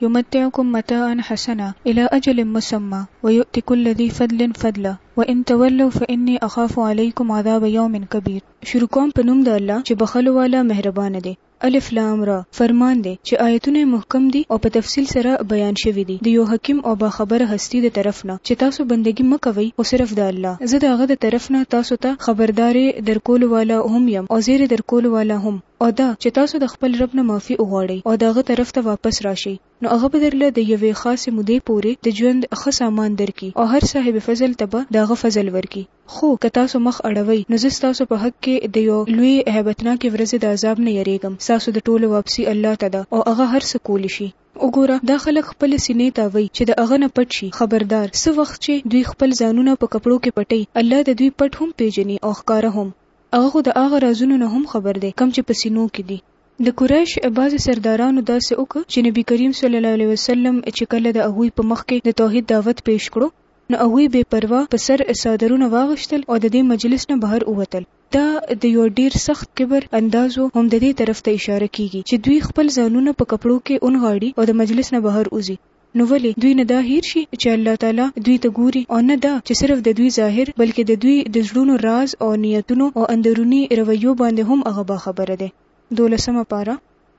يمتعكم متاعا حسنا الي اجل مسمى ويؤت كل ذي فضل فضله وان تولوا فاني اخاف عليكم عذاب يوم کبير. شروع کوم په نوم د الله چې بخښلو والا مهربان دی. الف لام را، فرمان دی چې آیتونه یې محکم دي او په تفصیل سره بیان شوي دي د یو حکیم او باخبره هستي د طرف نه چې تاسو بندګي مه کوئ خو صرف د الله، زه د هغه د طرف نه تاسو ته خبرداری درکولو والا هم یم او زیری درکولو والا هم. او دا چې تاسو د خپل رب نه معافي وغواړئ او د هغه طرف ته واپس راشئ نو هغه به درله د یوې خاصې مودې پورې د ژوند ښه سامان درکړي او هر صاحب فضل ته به د هغه فضل ورکړي. خو که تاسو مخ اړوئ نو زه ستاسو په حق کې د یو لوی هیبتناکې ورځې د عذاب نه یریږم، ستاسو د ټولو واپسي الله ته ده او هغه هر څه کولی شي. وګوره دا خلک خپلې سینې تاووئ چې د هغه نه پټ شي، خبردار! څه وخت چې دوی خپل ځانونه په کپړو کې پټوي، الله د دوی پټ هم پېژني او ښکاره هم. هغه خو د هغه رازونو نه هم خبر دی کوم چې په سینو کې دي. د قریش بعضې سردارانو داسې وکړ چې نبي کریم صلی الله علیه وسلم چې کله د هغوی په مخ کې د توحید دعوت پیش کړو نو هغوی بې پروا په سر څادرونه واغشتل او د دې مجلس نه بهر ووتل. دا د یوه ډیر سخت کبر انداز و هم د دې طرف ته اشاره کیږي چې دوی خپل ځانونه په کپړو کې ونغاړي او د مجلس نه بهر وځي. نو ولې دوی نه دا هیر شي چې الله تعالی دوی ته ګوري او نه دا چې صرف د دوی ظاهر بلکې د دوی د زړونو راز او نیتونو او اندروني رویو باندې هم هغه باخبره دی. دولسمه پاره.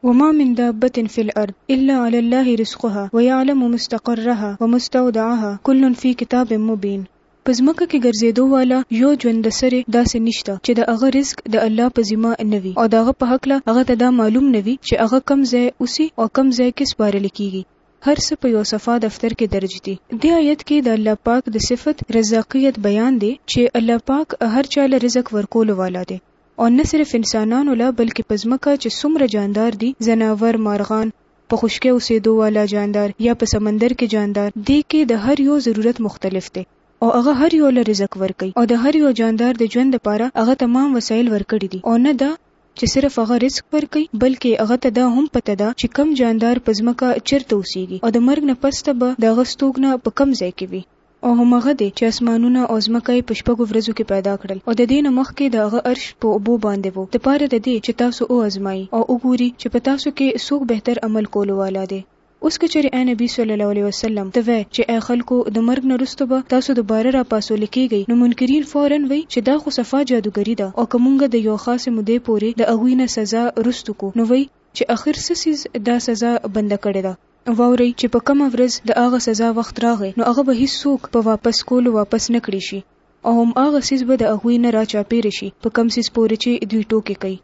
وما من دابة في الارض الا علی الله رزقها ويعلم مستقرها ومستودعها کل فی کتاب مبین په ځمکه کې ګرځېدو والا يو ژوندسری داسې نشته چې د هغه رزق د الله په ذمه نه وي او د هغه په هکله هغه ته دا معلوم نه وي چې هغه کوم ځای اوسي او کوم ځای کې سپارل کېږي. هر څه په يو صفا دفتر کې درج دي. دې آيت کې د الله پاک د صفت رزاقيت بيان دی چې الله پاک هر چا له رزق ورکولو والا دی او نه صرف انسانانو له بلکې په ځمکه چې څومره جاندار دي، ځناور، مارغان، په خشکه اوسېدو والا جاندار يا په سمندر کې جاندار، دې کې د هر يو ضرورت مختلف دی او هغه هر يو له رزق ورکوي او د هر يو جاندار د ژوند لپاره هغه تمام وسايل ورکړي دي او نه دا چې صرف هغه رزق ورکوي بلکې هغه ته دا هم پته ده چې کوم جاندار په ځمکه چېرته اوسېږي او د مرګ نه پس ته به د هغه ستوګنه په کوم ځای کې وي. او هم هغه دی چې اسمانونه او ځمکه یې په شپږو ورځو کې پیدا کړل او د دې نه مخکې د هغه عرش په اوبو باندې وو د پاره د دې چې تاسو و ازمایي او وګوري چې په تاسو کې څوک بهتر عمل کولو والا دی. اوس که چېرې اې نبي صلی الله علیه وسلم ته وایې چې اې خلکو د مرګ نه وروسته به تاسو دوباره را پاسول کېږئ نو منکرین فوراً وایي چې دا خو صفا جادوګري ده او که مونږ د یو خاصې مودې پورې د هغوی نه سزا وروسته کړو نو وایي چې اخر څه څیز دا سزا بنده کړې ده. واورئ چې په کومه ورځ د هغه سزا وخت راغی نو هغه به هیڅوک په واپس کولو واپس نه کړی شي او هم هغه څیز به د هغوی نه را چاپیر شي په کوم څیز پورې چې دوی ټوکې کوي.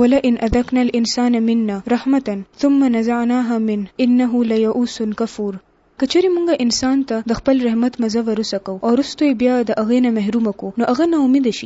ولئن اذقنا الانسان منا رحمة ثم نزعناها منه انه لیئوس کفور که چېرې مونږ انسان ته د خپل رحمت مزه وروسکو او وروسته یې بیا د هغې نه محروم کړو نو هغه ناامیده شي.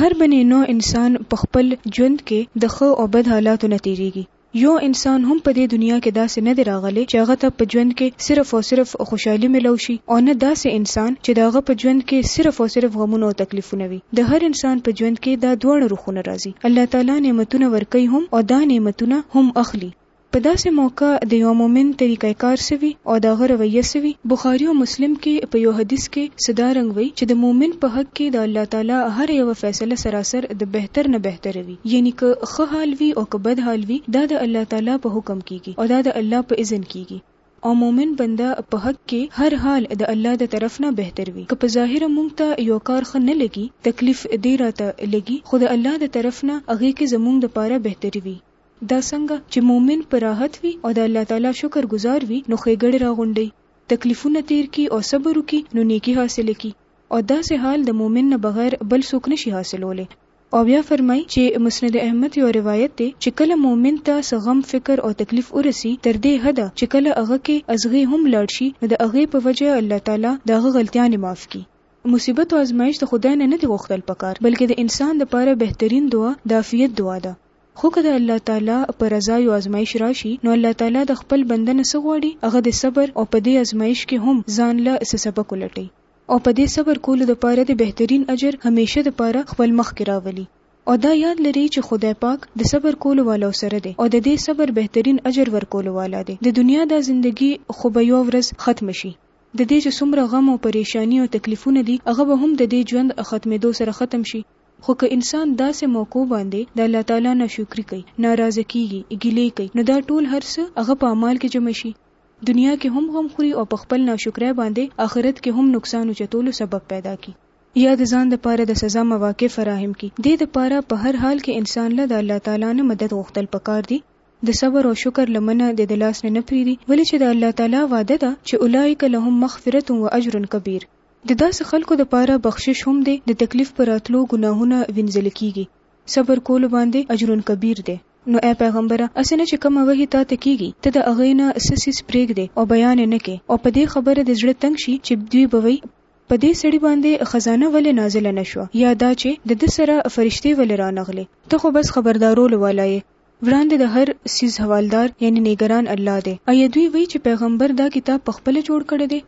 هر بني نوع انسان په خپل ژوند کې د ښه او بد حالاتو نه تېرېږي، يو انسان هم په دې دنيا کې داسې نه دی راغلی چې هغه ته په ژوند کې صرف او صرف خوشحالي ملو شي او نه داسې انسان چې د هغه په ژوند کې صرف او صرف غمونه او تکليفونه وي، د هر انسان په ژوند کې دا دواړه روخونه راځي، الله تعالی نعمتونه ورکوي هم او دا نعمتونه هم اخلي. په داسې موقع د یوه مؤمن طریقه کار څه وي او د هغه رویه څه وي؟ بخاري او مسلم کې په یو حدیث کې څه دا رنګ وایي چې د مؤمن په حق کې د الله تعالی هره یوه فیصله سراسر د بهتر نه بهتره وي، یعنی که ښه حال وي او که بد حال وي دا د الله تعالی په حکم کېږي او دا د الله په اذن کېږي. او مؤمن بنده په حق کې هر حال د الله د طرف نه بهتر وي، که په ظاهره مونږ ته یو کار ښه نه لګي، تکلیف دې راته لګي، خو د الله د طرف نه هغې کې زمونږ دپاره بهتري وي. دا څنګه چې مؤمن په راحت وي او د الله تعالی شکر ګزار وي نو ښېګړې راغونډوي، تکلیفونه تېر کړي او صبر وکړي نو نېکي حاصله کړي او داسې حال د مؤمن نه بغیر بل څوک نه شي حاصلولی او بیا فرمایي چې مسند احمد یو روایت دی چې کله مؤمن ته څه غم، فکر او تکلیف ورسي تر دې حده چې کله هغه کې ازغي هم لاړ شي نو د هغې په وجه الله تعالی د هغه غلطیانې معاف کړي. مصیبت او ازمایښت د خدای نه نه دي غوښتل پکار بلکې د انسان لپاره بهترین دعا د عافیت دعا ده خو که د الله تعالی په رضا يو ازمايش راشي نو الله تعالی د خپل بنده نه څه غواړي هغه دې صبر او په دې ازمايش کې هم ځان له څه سبق ولټوي او په دې صبر کولو لپاره دې بهترين اجر هميشه لپاره خپل مخ کې راولي او دا ياد لري چې خدای پاک د صبر کولو والو سره دی او د دې صبر بهترين اجر ورکولو والا دی د دنيا دا زندګي خو به يوه ورځ ختمه شي د دې چې څومره غم او پريشاني او تکليفونه دي هغه به هم د دې ژوند ختمېدو سره ختم شي خو که انسان داسې موقعو باندې د الله تعالی ناشکري کوي، ناراضه کېږي، ګیلې کوي، نو دا ټول هر څه هغه په اعمال کې جمع شي، دنیا کې هم غم خوري او په خپل ناشکرۍ باندې آخرت کې هم نقصان اوچتولو سبب پیدا کړي. یا د ځان لپاره د سزا مواقع فراهم کړي، دې لپاره په هر حال کې انسان له د الله تعالی نه مدد غوښتل پکار دي، د صبر او شکر لمنه دې د لاس نه نه پرېږدي، ولې چې د الله تعالی وعده ده چې اولئک لهم مغفرة واجر کبیر. د داسې خلکو دپاره بخشش هم دی، د تکلیف په راتلو ګناهونه وینځل کیږي، صبر کولو باندې اجرکبیر دی، نو ای پیغمبره! هسې نه چې کومه وحی تا ته کیږي ته د هغې نه څه څیز پریږدې او بیان یې نه کړې او په دې خبره دې زړه تنګ شي چې دوی به وایي، په دې سړي باندې خزانه ولې نازله نه شوه یا دا چې د ده سره فرشتې ولې رانغلې؟ ته خو بس خبردارولو والا یې، وړاندې د هر څیز حوالدار یعنې نګران الله دی، ایا دوی وایي چې پیغمبر دا کتاب پخپله جوړ کړی دی؟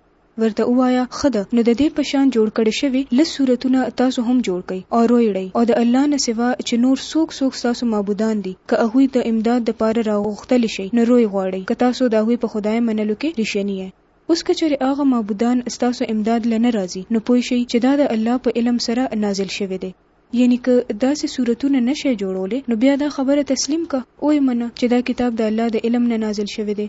ورته ووایه، ښه ده، نو د دې په شان جوړ کړی شوي لس سورتونه تاسو هم جوړ کړئ او روئ ړئ او د الله نه سوا چې نور څوک څوک ستاسو معبودان دي که هغوی د امداد د پاره را غوښتلی شئ نو روئ غواړئ که تاسو د هغوی په خدای منلو کې ریښني یئ. اوس که چېرې هغه معبودان ستاسو امداد له نه راځي نو پوه شئ چې دا د الله په علم سره نازل شوی دی. یعنې که داسې سورتونه نه شئ جوړولی نو بیا دا خبره تسلیم کړه او یې منه چې دا کتاب د الله د علم نه نازل شوی دی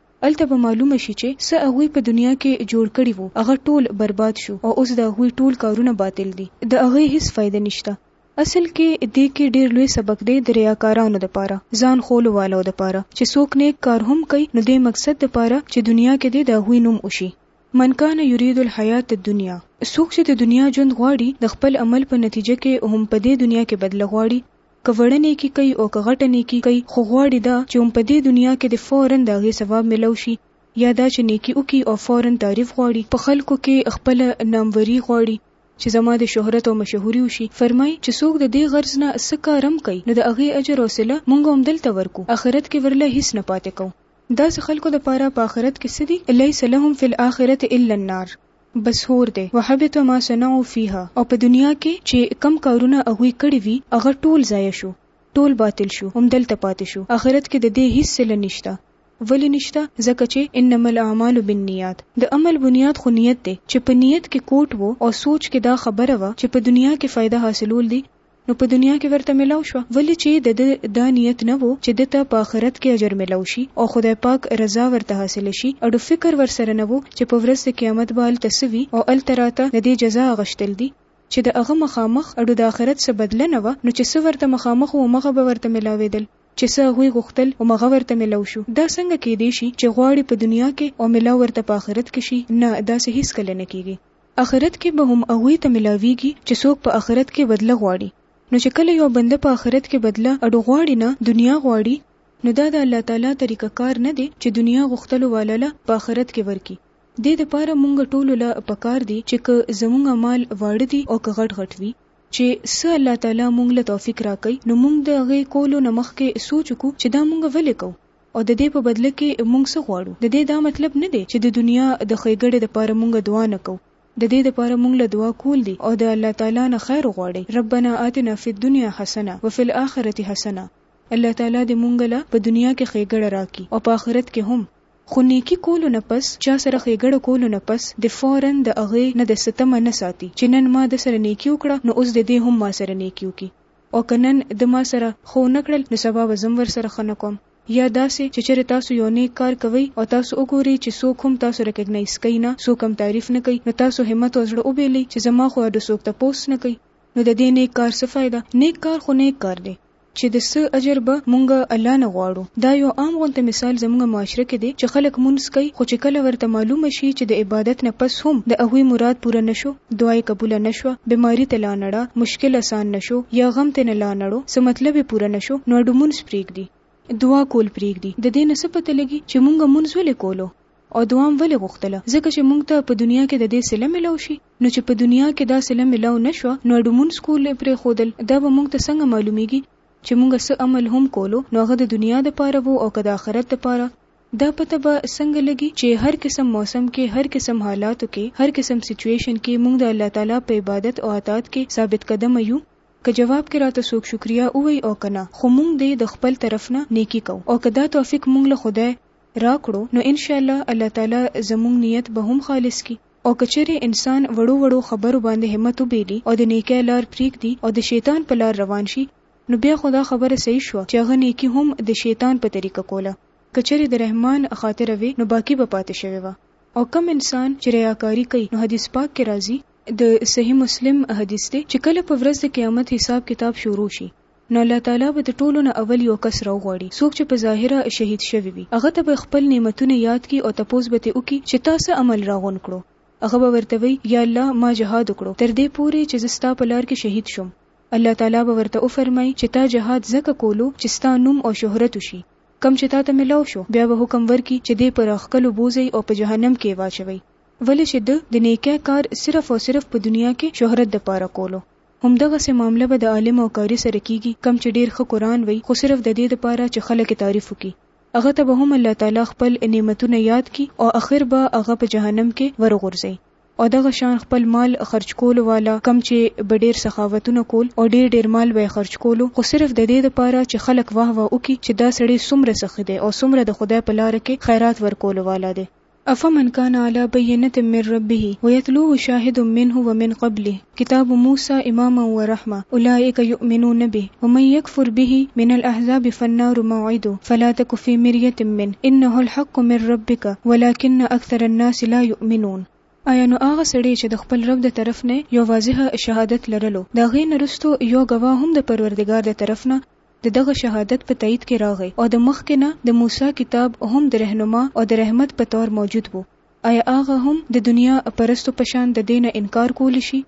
هلته به معلومه شي چې څه هغوی په دنیا کې جوړ کړي وو هغه ټول برباد شو او اوس د هغوی ټول کارونه باطل دي د هغې هیڅ فایده نشته اصل کې دې کې ډیر لوی سبق دی د ریاکارانو دپاره ځان ښولو والو دپاره چې څوک نیک کار هم کوي نو دې مقصد دپاره چې دنیا کې دې د هغوی نوم وشي من کان یرید الحیات الدنیا څوک چې د دنیا ژوند غواړي د خپل عمل په نتیجه کې هم په دې دنیا کې بدله غواړي که وړه نېکي کوي او که غټه نېکي کوي، خو غواړي دا چې هم په دې دنیا کې دې فوراً د هغې ثواب مېلاو شي، یا دا چې نېکي وکړي او فوراً تعریف غواړي، په خلکو کې خپله ناموري غواړي، چې زما دې شهرت او مشهوري وشي، فرمایي، چې څوک د دې غرض نه څه کار هم کوي، نو د هغې اجر او صله موږ هم دلته ورکړو، اخرت کې ورله هېڅ نه پاتې کوو. داسې خلکو لپاره په اخرت کې څه دي؟ لیس لهم فی الآخرة الا النار. بس هور دی وحبط ما صنعو فيها او په دنيا کې چې کوم کارونه هغوی کړي وي هغه ټول ضايع شو ټول باطل شو همدلته پاتې شو اخرت کې د دې هيڅ صله نشته ولې نشته ځکه چې انما الاعمال بالنيات د عمل بنياد خو نيت دی چې په نيت کې کوټ وو او سوچ کې دا خبره وه چې په دنيا کې فايده حاصلول دي نو په دنیا کې ورته ملاو شوه ولې چې د ده دا نیت نه وو چې ده ته په آخرت کې اجر ملاو شي او خدای پاک رضا ورته حاصله شي اډو فکر ورسره نه وو چې په ورځ د قیامت به هلته څه وي او هلته راته د دې جزا اغشتل دي چې د هغه مخامخ اډو د آخرت څه بدله نه وه نو چې څه ورته مخامخ وو همغه به ورته ملاوېدل چې څه هغوی غوښتل همغه ورته ملاو شو دا څنګه کېدای شي چې غواړي په دنیا کې او ملاو ورته په آخرت کې شي نه داسې هیڅکله نه کېږي. اخرت کې به هم هغوی ته ملاویږي چې څوک په اخرت کې بدله غواړي نو چې کله یو بنده په اخرت کې بدله اډو غواړي نه دنیا غواړي نو دا د الله تعالی طریقه کار نه دی چې دنیا غوښتلو والا له په اخرت کې ورکړي دې د پاره مونږ ټولو له پکار دي چې که زمونږ اعمال واړه دي او که غټ غټ وي چې څه الله تعالی مونږ له توفیق راکړي نو مونږ د هغې کولو نه مخکې سوچ وکړو چې دا مونږ ولې کوو او د دې په بدله کې مونږ څه غواړو؟ د دې دا مطلب نه دی چې د دنیا د ښېګړې لپاره مونږ دعا نه کوو، د دې لپاره مونږ له دعا کول دي او د الله تعالی نه خیر وغواړئ، ربنا آتنا فی الدنیا حسنة وفی الآخرة حسنة، الله تعالی دې مونږ له په دنیا کې ښېګړه راکړي او په آخرت کې هم. خو نېکي کولو نه پس، چا سره ښېګړه کولو نه پس، دې فوراً د هغې نه د څه تمه نه ساتي چې نن ما ده سره نېکي وکړه نو اوس دې دې هم ما سره نېکي وکړي، او که نن د ما سره ښه ونه کړل نو سبا به زم ورسره ښه نه کوم یا داسې چې چېرې تاسو یو نیک کار کوئ او تاسو وګورئ چې څوک هم تاسو ریکګنایز کوي نه څوک هم تعریف نه کوي نو تاسو همت او زړه وبېلئ چې زما خو اډو څوک تپوس نه کوي نو د دې نیک کار څه فایده نیک کار خو نیک کار دی چې د څه اجر به مونږ الله نه غواړو دا یو عام غونته مثال زمونږ معاشره کې دی چې خلک مونځ کوي خو چې کله ورته معلومه شي چې د عبادت نه پس هم د هغوی مراد پوره نه شو دعا یې قبوله نه شوه، بیماري ته لا نړه، مشکل اسان نه شو، یا غم ترې نه لا نړو، څه مطلب یې پوره نه شو، نو اډو مونځ پرېږدي. دعا کول پرېږدي. د دې نه څه پته لګي چې مونږ مونځ ولې کولو او دعا هم ولې غوښتله؟ ځکه چې مونږ ته په دنیا کې د دې صله ملاو شي، نو چې په دنیا کې دا صله ملاو نه شوه، نو اډو مونځ کول یې پرېښودل. دا به مونږ ته څنګه معلومېږي چې مونږ څه عمل هم کولو، نو هغه د دنیا دپاره وو او که د آخرت دپاره؟ دا پته به څنګه لګي چي هر قسم موسم کي، هر قسم حالاتو کي، هر قسم سچويشن کي موږ د الله تعالی په عبادت او اطاعت کي ثابت قدمه يو؟ که جواب کي راته څوک شکريه ووايي او که نه خو موږ دي د خپل طرف نه نيکي کوو او که دا توفيق موږ له خدای راکړو نو ان شاءالله الله تعالی زموږ نيت به هم خالص کړي او که چيري انسان وړو وړو خبرو باندي همت وبيلي او د نيکۍ لار پريږدي او د شيطان په لار روان شي نو بيا خو دا خبره صحيح شوه چي هغه نيکي هم د شيطان په طريقه کوله. که چېرې د رحمان خاطره وې نو باقي به پاتې شوې وه او کوم انسان چې رياکاري کوي نو حديث پاک کې راځي، د صحيح مسلم حديث دی، چې کله په ورځ د قيامت حساب کتاب شروع شي نو الله تعالی به د ټولو نه اول يو کس راوغواړي څوک چې په ظاهره شهيد شوی وي هغه ته به خپل نعمتونه ياد کړي او تپوس به ترې وکړي چې تا څه عمل راغونډ کړو؟ هغه به ورته وي، يا الله ما جهاد وکړو تر دې پورې چې زه ستا په لار کې شهيد شوم الله تعالی به ورته وفرمايي چې تا جهاد ځکه کولو چې ستا نوم او شهرت وشي کوم چې تاته ملاو شو بیا به حکم ورکړي چې دې پر ښکل وبوځئ او په جهنم کې یې واچوئ. ولې چې ده د نېکۍ کار صرف او صرف په دنیا کې شهرت دپاره کولو. همدغسې معامله به د عالم او قاري سره کېږي کوم چې ډېر ښه قرآن وایي خو صرف ددې دپاره چې خلک یې تعریف وکړي. هغه ته به هم الله تعالی خپل نعمتونه یاد کړي او اخر به هغه په جهنم کې وروغورځوي. او دغه شان خپل مال خرچ کولو واله کوم چه به ډیر سخاوتونه کول او ډیر ډیر مال به یې خرچ کولو خو صرف ددې لپاره چه خلک واه واه وکړي چه دا سړې څومره سخي دی او څومره د خدای په لاره کښې خیرات ورکولو والا دی. افمن کان علی بینة من ربه ویتلوه شاهد منه ومن قبله. کتاب موسی اماما و رحمه اولئک یؤمنون به ومن یکفر به من الاحزاب فالنار موعده فلا تک فی مریة منه انه الحق من ربک ولکن اکثر الناس لا یؤمنون. آیا نو هغه سړی چې د خپل رب د طرف نه یو واضح شهادت لرلو د هغې نه وروسته یو ګواه هم د پروردګار د طرف نه د دغه شهادت په تأیید کې راغی او د مخکې نه د موسی کتاب هم د رهنما او د رحمت په طور موجود وو ایا هغه هم د دنیا پرستو په شان د دې نه انکار کولی شي؟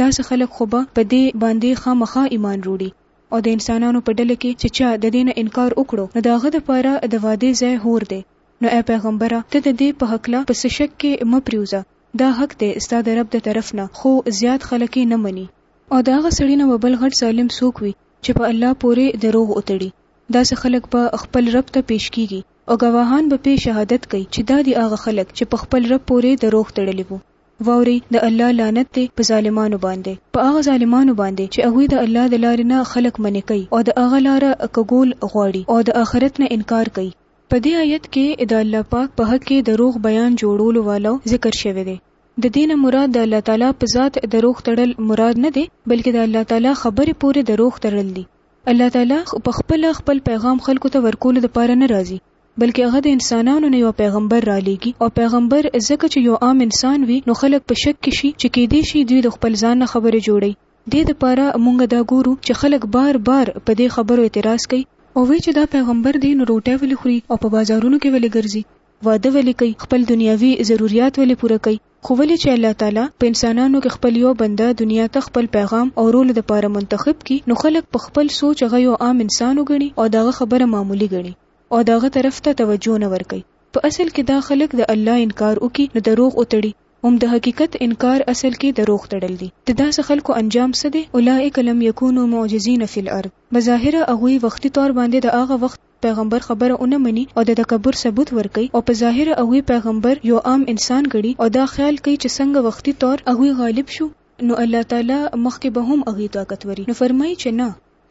داسې خلک خو به په دې باندې خامخا ایمان روړي او د انسانانو په ډله کې چې چا د دې نه انکار وکړو نو د هغه دپاره د وعدې ځای حور دی. نو ای پیغمبره! ته د دې په هکله په څه شک کې مه پریوځه، دا حق دی ستا د رب د طرف نه، خو زیات خلک یې نه مني. او د هغه سړي نه به بل غټ ظالم څوک وي چې په الله پورې دروغ وتړي، داسې خلک به خپل رب ته پیش کیږي او ګواهان به پې شهادت کوي چې دا دي هغه خلک چې په خپل رب پورې د روح تړلي وو. واورئ! د الله لعنت دی په ظالمانو باندې، په هغه ظالمانو باندې چې هغوی د الله د لارې نه خلک منع کوي او د هغه لاره کږول غواړي او د آخرت نه انکار کوي. په دې آیت کې د الله پاک په حق کې د روح بیان جوړولو والو ذکر شوی دی. د دې نه مراد د الله تعالی په ذات د روح تړل مراد نه دی، بلکې د الله تعالی خبرې پورې د روح تړل دي. الله تعالی خو په خپل خپل پیغام خلکو ته ورکول د پاره نه راځي بلکې هغه د انسانانو نه یو پیغمبر را لېږي او پیغمبر ځکه چې یو عام انسان وي نو خلک په شک کې شي چې کېدی شي دوی د خپل ځان نه خبرې جوړوي دې د پاره مونږ دا ګورو چې خلک بار بار په دې خبرو اعتراض کوي او وایي چې دا پیغمبر دی نو روټۍ ولې خوري او په بازارونو کې ولې ګرځي واده ولې کوي خپل دنیاوي ضروریات ولې پوره کوي خو ولې چې الله تعالی په انسانانو کې خپل يو بنده دنيا ته خپل پيغام اورولو لپاره منتخب کړي نو خلک په خپل سوچ هغه يو عام انسان وګڼي او د هغه خبره معمولي ګڼي او د هغه طرف ته توجه نه ورکوي په اصل کې دا خلک د الله انکار وکړي نو دروغ وتړي هم د حقیقت انکار اصل کې دروغ تړل دي د داسې خلکو انجام څه دی اولئک لم یکونو معجزین فی الارض بظاهره هغوی وختي طور باندې د هغه وخت پیغمبر خبره ونه مني او د تکبر ثبوت ورکوي او په ظاهره هغوی پیغمبر یو عام انسان ګڼي او دا خیال کوي چې څنګه وختي طور هغوی غالب شو نو الله تعالی مخکې به هم هغوی طاقتوري نو فرمایي چې نه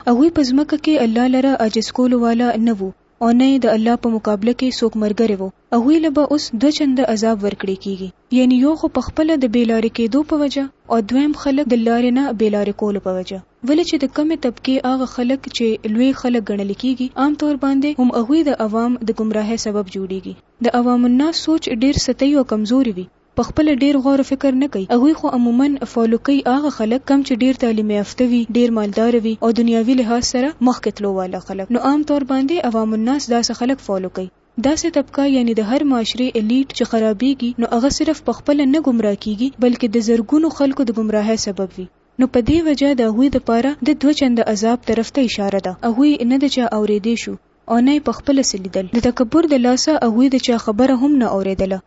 هغوی په ځمکه کې الله لره عاجز کولو والا نه وو او نه یې د الله په مقابله کې څوک مرګری وو هغوی له به اوس دوه چنده عذاب ورکړې کیږي یعنی یو خو په خپله د بې لارې کیدو په وجه او دویم خلک د لارې نه بې لارې کولو په وجه. ولې چې د کمې طبقې هغه خلک چې لوی خلک ګڼل کېږي عام طور باندې هم هغوی د عوام د ګمراهۍ سبب جوړېږي. د عوام الناس سوچ ډېر سطحي او کمزوري وي، په خپله ډېر غور و فکر نه کوي، هغوی خو عموماً فالو کوي هغه خلک کوم چې ډېر تعلیم یافته وي، ډېر مالدار وي او دنیاوي لحاظ سره مخکې تلو والا خلک، نو عام طور باندې عوام الناس داسې خلک فالو کوي. داسې طبقه یعنې د هر معاشرې الیټ چې خرابېږي نو هغه صرف په خپله نه ګمراه کېږي بلکې د زرګونو خلکو د ګمراهۍ سبب وي. نو په دې وجه د هغوی لپاره د دوه چنده عذاب طرف ته اشاره ده، هغوی نه د چا اورېدی شو او نه یې پخپله څه لیدل، د تکبر د لاسه هغوی د چا خبره هم نه اورېدله،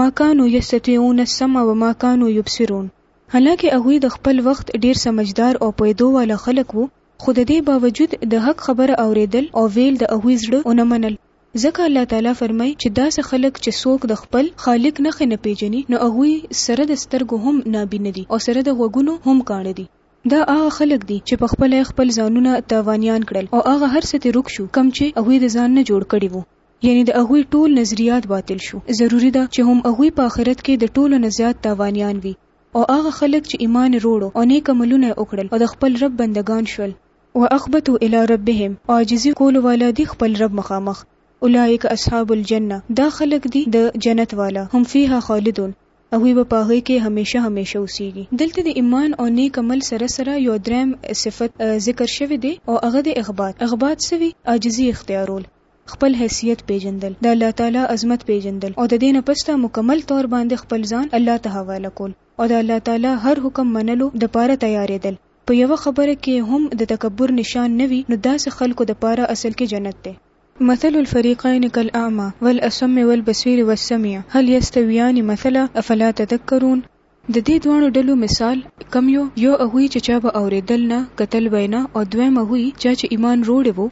ما کانو یستطیعون السمع وما کانو یبصرون، حالانکه هغوی د خپل وخت ډېر سمجدار او پوهېدو والا خلک وو، خو د دې باوجود د حق خبره اورېدل او ویل د هغوی زړه ونه منل. ځکه الله تعالی فرمايي چې داسې خلک چې څوک د خپل، خالق، نښې نه پېژني نو هغوی سره د سترګو هم نابينه دي او سره د غوږونو هم کاڼه دي. دا هغه خلک دي چې پخپله يې خپل ځانونه تاوانيان کړل او هغه هر څه ترې ورک شو کوم چې هغوی د ځان نه جوړ کړي وو، يعنې د هغوی ټول نظريات باطل شو، ضروري ده چې هم هغوی په آخرت کې د ټولو نه زيات تاوانيان وي او هغه خلک چې ايمان يې روړو او نېک عملونه يې وکړل او د خپل رب بندګان شول. واخبتو الی ربهم او عاجزی کولو والا دی خپل رب مخامخ اولئک اصحاب الجنه دا خلک دی د جنت والا هم فیها خالدون هغوی به په هغی کی همیشه همیشه اوسیږی دلته د ایمان او نیک عمل سره سره یو دریم صفت ذکر شوی دی او هغه دی اخبات اخبات څه وی عاجزی اختیارول خپل حیثیت پیژندل د الله تعالی عظمت پیژندل او د دې نه پسته مکمل طور باندې خپل ځان الله ته حواله کول او د الله تعالی هر حکم منلو د پاره تیارېدل په یوه خبره کې هم د تکبر نشان نه وي نو داسې خلکو دپاره اصل کې جنت دی. مثل الفریقین کالاعمی والاصم والبصیر والسمیع هل یستویان مثلا افلا تذکرون؟ د دې دواړو ډلو مثال کوم یو؟ یو هغوی چې چا به اوریدل نه، کتل به یې نه او دویم هغوی چا چې ایمان روړې وو،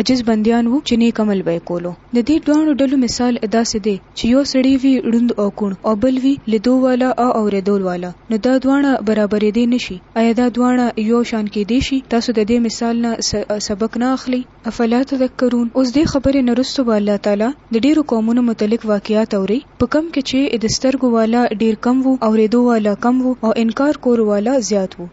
عاجز بندیان وو چې نیک عمل به یې کولو. د دې دواړو ډلو مثال داسې دی چې یو سړی وي ړوند او کوڼ او بل وي لیدو والا او اورېدول والا نو دا دواړه برابرېدی نه شي. ایا دا دواړه یو شان کېدی شي؟ تاسو د دې مثال نه څه سبق نه اخلئ؟ افلا تذکرون، اوس دې خبرې نه رسته به الله تعالی د ډېرو قومونو متعلق واقعات اورئ په کوم کې چې د سترګو والا ډېر کم وو، اورېدو والا کم وو او انکار کولو والا زیات وو.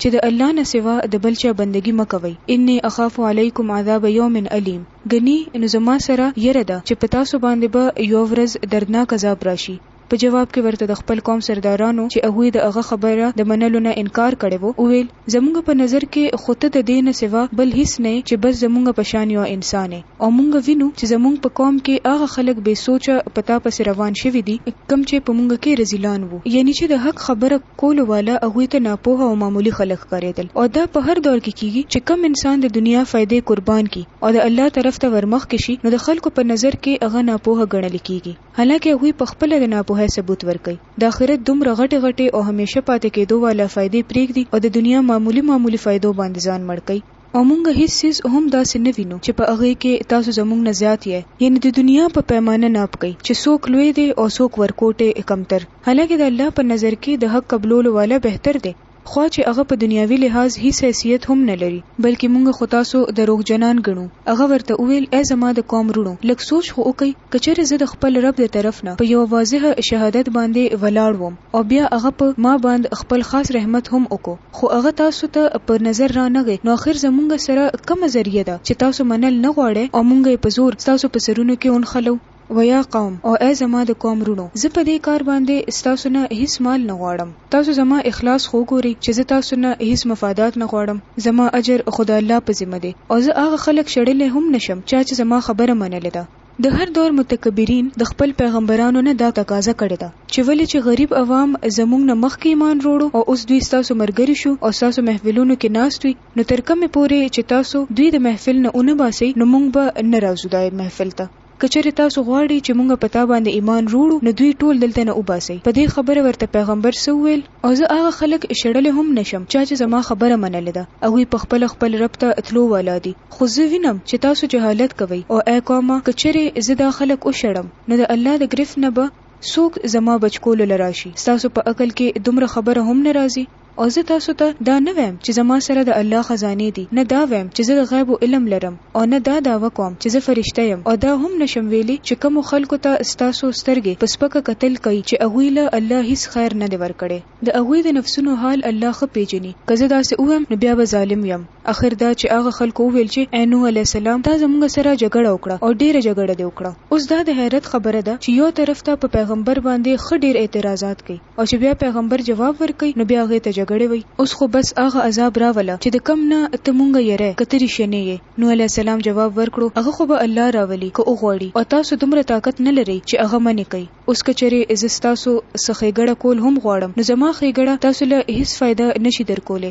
چې د الله نه سوا د بل چا بندګي مه کوئ، اني اخاف علیکم عذاب یوم الیم، ګني نو زما سره یره ده چې په تاسو باندې به یوه ورځ دردناک عذاب راشي. په جواب کې ورته د خپل قوم سردارانو چې هغوی د هغه خبره د منلو نه انکار کړی وو وویل، زمونږ په نظر کې خو ته د دې نه سوا بل هیڅ نه یې چې بس زمونږ په شان یو انسان یې او مونږ وینو چې زمونږ په قوم کې هغه خلک بې سوچه په تا پسې روان شوي دي کوم چې په مونږ کې رذیلان وو یعنی چې د حق خبره کولو والا هغوی ته ناپوهه او معمولي خلک ښکارېدل او دا په هر دور کې کېږي چې کوم انسان د دنیا فایدې قربان کړي او د الله طرف ته ورمخکې شي نو د خلکو په نظر کې هغه ناپوهه ګڼل کېږي حالانکه هغوی په خپله د ناپوهۍ ثبوت ورکوي د اخرت دومره غټې غټې او همېشه پاتې کېدو والا فایدې پرېږدي او د دنیا معمولي معمولي فایدو باندې ځان مړ کوي. او مونږ هیڅ څیز هم داسې نه وینو چې په هغې کې تاسو زمونږ نه زیات یئ، یعنې د دنیا په پیمانه ناپ کړئ چې څوک لوی دی او څوک ورکوټی کمتر، حالانکه د الله په نظر کې د حق قبلولو والا بهتر دی، خوا چې هغه په دنیاوي لحاظ هیڅ حیثیت هم نه لري، بلکې مونږ خو تاسو دروغجنان ګڼو، هغه ورته وویل، ای زما د قوم وروڼو! لږ سوچ خو وکړئ، که چېرې زه د خپل رب د طرف نه په یوه واضح شهادت باندې ولاړ وم او بیا هغه په ما باند خپل خاص رحمت هم وکړو، خو هغه تاسو ته په نظر رانغی نو اخر زمونږ سره کومه ذریعه ده چې تاسو منل نه غواړی او مونږ یې په زور ستاسو په سرونو کې ونښلو؟ ويا قوم او ای زما د قوم وروڼو زه په دې کار باندې ستاسو نه هیڅ مال نه غواړم تاسو زما اخلاص خو وګوري چې زه تاسو نه هیڅ مفادات نه غواړم زما اجر خو د الله په ذمه دی او زه هغه خلک شړلی هم نه شم چا چې زما خبره منلې ده. د هر دور متکبرین د خپل پیغمبرانو نه دا تقاضا کړې ده چې ولې چې غریب عوام زموږ نه مخکې ایمان روړو او اوس دوی ستاسو مرګري شو او ستاسو محفلونو کې ناست وي نو تر کومې پورې چې تاسو دوی د محفل نه ونه باسئ نو موږ به نه راځو دا محفل ته که چېرې تاسو غواړئ چې موږ په تا باندې ایمان روړو نو دوی ټول دلته نه وباسئ په دې خبره ورته پیغمبر څه وویل؟ او زه هغه خلک شړلی هم نه شم چا چې زما خبره منلې ده، هغوی په خپله خپل رب ته تلو والا دي، خو زه وینم چې تاسو جهالت کوئ، او ای قومه! که چېرې زه دا خلک وشړم نو د الله د ګرفت نه به څوک زما بچ کولو له راشي، ستاسو په عقل کې دومره خبره هم نه راځي؟ او زه تاسو ته دا نه وایم چې زما سره د الله خزانې دي، نه دا وایم چې زه د غیبو علم لرم، او نه دا دعوه کوم چې زه فرشته یم او دا هم نه شم ویلی چې کومو خلکو ته ستاسو سترګې په سپکه کتل کوي چې هغوی له الله هیڅ خیر نه دی ورکړی. د هغوی د نفسونو حال الله ښه پیژني، که زه داسې ووایم نو بیا به ظالم یم. اخر دا چې هغه خلکو وویل چې، ای نوح علیه السلام! تا زموږ سره جګړه وکړه او ډېره جګړه دې وکړه. اوس دا د حیرت خبره ده چې یو طرف ته په پیغمبر باندې ښه ډېر اعتراضات کوي، او چې بیا پیغمبر جواب ورکوي نو بیا هغې ته جګړې وایي اوس خو بس هغه عذاب راوله چې د کوم نه ته مونږ یری که ته ریښنې یی نوح علیه السلام جواب ورکړو هغه خو به الله راولي که وغواړي او تاسو دومره طاقت نه لری چې هغه منع کړئ اوس که چېرې زه ستاسو څخه ښېګړه کول هم غواړم نو زما ښېګړه تاسو له هیڅ فایده نشي درکولی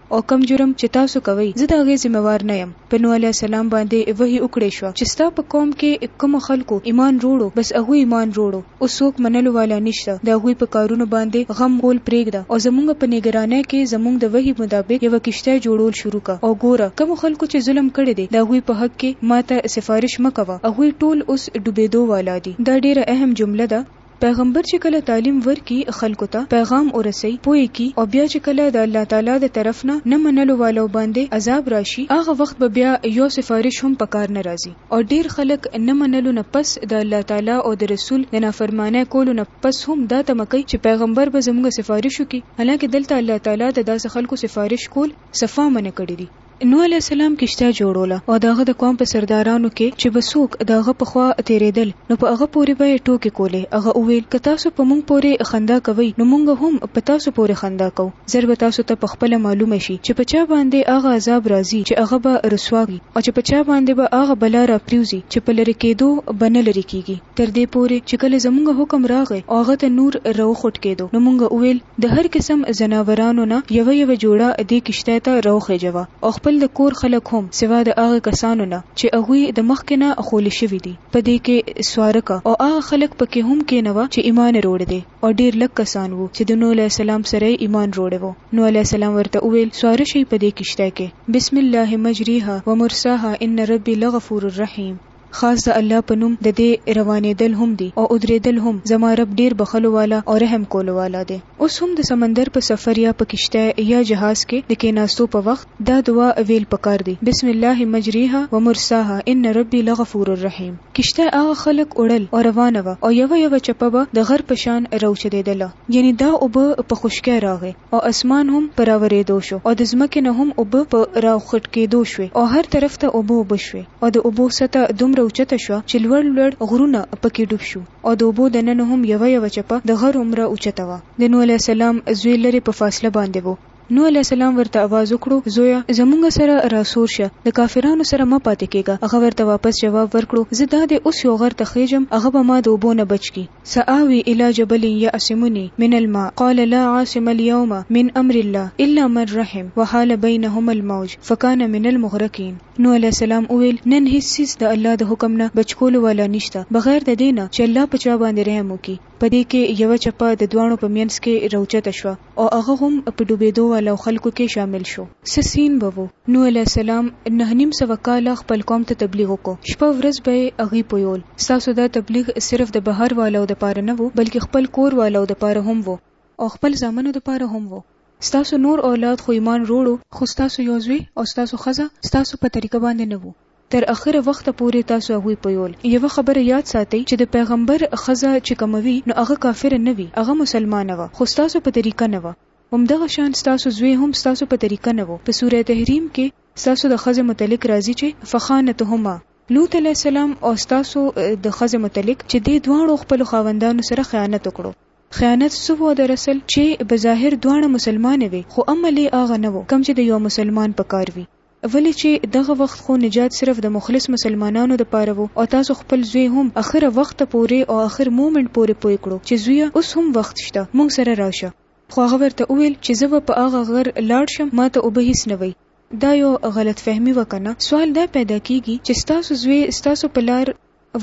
او کوم جرم چې تاسو کوئ زه د هغې ذمه وار نه یم په نوح علیه السلام باندې وحي وکړې شوه چې ستا په قوم کې کومو خلکو ایمان روړو بس هغوی ایمان روړو اوس څوک منلو والا نشته د هغوی په کارونو باندې غم کول پریږده او زمونږ په نګرانۍ کې زمونږ د وحي مطابق یوه کښتۍ جوړول شروع که او ګوره کومو خلکو چې ظلم کړی دی د هغوی په حق کې ماته سفارش مه کوه هغوی ټول اوس ډوبیدو والا دي دا ډیره اهم جمله ده. پيغمبر چې کله تعليم ورکړي خلکو ته پيغام ورسوي پوه کړي او بيا چې کله د الله تعالی د طرف نه نه منلو والو باندې عذاب راشي هغه وخت به بيا يو سفارش هم په کار نه راځي او ډير خلک نه منلو نه پس د الله تعالی او د رسول د نافرمانۍ کولو نه پس هم دا تمه کوي چې پيغمبر به زموږ سفارش وکړي حالانکه دلته الله تعالی د داسې خلکو سفارش کول صفا منع کړي دي. نوح علیه السلام کشتیا جوړوله او د هغه د قوم په سردارانو کې چې به څوک د هغه په خوا تېرېدل نو په هغه پورې به یې ټوکې کولې هغه وویل که تاسو په موږ پورې خندا کوئ نو موږ هم په تاسو پورې خندا کوو زر به تاسو ته په خپله معلومه شي چې په چا باندې هغه عذاب راځي چې هغه به رسوا وي او چې په چا باندې به هغه بلا راپریوځي چې په لرې کېدو به نه لرې کېږي تر دې پورې چې کله زموږ حکم راغی او هغه ته نور راوخوټ کېدو نو موږ وویل د هر قسم ځناورانو نه یوه یوه جوړه دې کښتۍ ته راوخېژوه او خپل د کور خلک هم سوا د هغه کسانو نه چې هغوی د مخکې نه اخولي شوي دي په دې کې سواره که او هغه خلک په کې هم کېنوه چې ایمان یې روړې دې او ډېر لږ کسان وو چې د نوح علیه السلام سره یې ایمان روړې وو نوح علیه السلام ورته وویل سواره شئ په دې کښتۍ کې بسم الله مجریها ومرساها ان ربی لغفور رحیم. خاص د الله په نوم ددې روانېدل هم دي او اودرېدل هم، زما رب ډېر بخښلو والا او رحم کولو والا دی. اوس هم د سمندر په سفر یا په کښتۍ یا جهاز کې د کېناستو په وخت دا دعا وېل پکار دي، بسم الله مجریها و مرساها ان ربی لغفور رحیم. کښتۍ هغه خلک وړل او روانه وه او یوه یوه چپه به د غر په شان راوچدېدله، یعنې دا اوبه په خشکۍ راغې. او اسمان هم په راورېدو شو او د ځمکې نه هم اوبه په راوخټ کېدو شوې او هر طرف ته اوبه اوبه شوې او د اوبو سطح دومره اوچته شوه چې لوړ لوړ غرونه په کې ډوب شو او د اوبو د ننه هم یوه یوه چپه د غر هومره اوچته وه. د نوح علیه السلام زوی لرې په فاصله باندې و. نوح علیه السلام ورته اواز وکړو، زویه! زمونږ سره راسور شه، د کافرانو سره مه پاتې کېږه. هغه ورته واپس جواب ورکړو، زه دا دی اوس یو غر ته خېژم، هغه به ما د اوبو نه بچ کړي. سآوي إلى جبل يعصمني من الماء قال لا عاصم اليوم من أمر الله إلا من رحم وحال بينهما الموج فكان من المغرقين نوح عليه السلام وويل نن هيڅ څيز د الله د حکم نه بچ کولو والا نشته بغير د دې نه چې الله په چا باندې رحم وکړي په دې کې يوه چپه د دواړو په مينځ کې راوچته شوه او هغه هم په ډوبېدو والو خلکو کې شامل شو. څه سین به وو؟ نوح علیه السلام نهه نیم سوه کاله خپل قوم ته تبلیغ وکړ، شپه ورځ به یې هغوی پویول، ستاسو دا تبلیغ صرف د بهر والو دپاره نه وو، بلکې خپل کور والو دپاره هم وو. او خپل زامنو دپاره هم وو، ستاسو نور اولاد خو ایمان روړو، خو ستاسو یو زوی او ستاسو ښځه ستاسو په طریقه باندې نه وو، تر اخره وخته پورې تاسو هغوی پویول. یوه خبره یاد ساتئ چې د پیغمبر ښځه چې کومه وي نو هغه کافره نه وي، هغه مسلمانه وه خو ستاسو په طریقه نه وه. همدغه شان ستاسو زوی هم ستاسو په طریقه نه وو. په سوره تحریم کې ستاسو د ښځې متعلق راځي چې، فخانتهما، لوط علیه السلام او ستاسو د ښځې متعلق چې دې دواړو خپلو خاوندانو سره خیانت وکړو. خیانت څه وو د رسل چې بظاهر دواړه مسلمانې وې خو عمل یې هغه نه وو کوم چې د یوه مسلمان پکار وي. ولې چې دغه وخت خو نجات صرف د مخلص مسلمانانو د پاره وو او تاسو خپل زوی هم اخره وخته پورې او اخر مومنټ پورې پوه کړو چې زویه اوس هم وخت شته مونږ سره راشه خو هغه ورته وویل چې زه به په هغه غر لاړ شم ما ته اوبه هیڅ نه وایي. دا یو غلط فهمي وه کنه سوال دا پیدا کیږي چې ستاسو زوی ستاسو په لار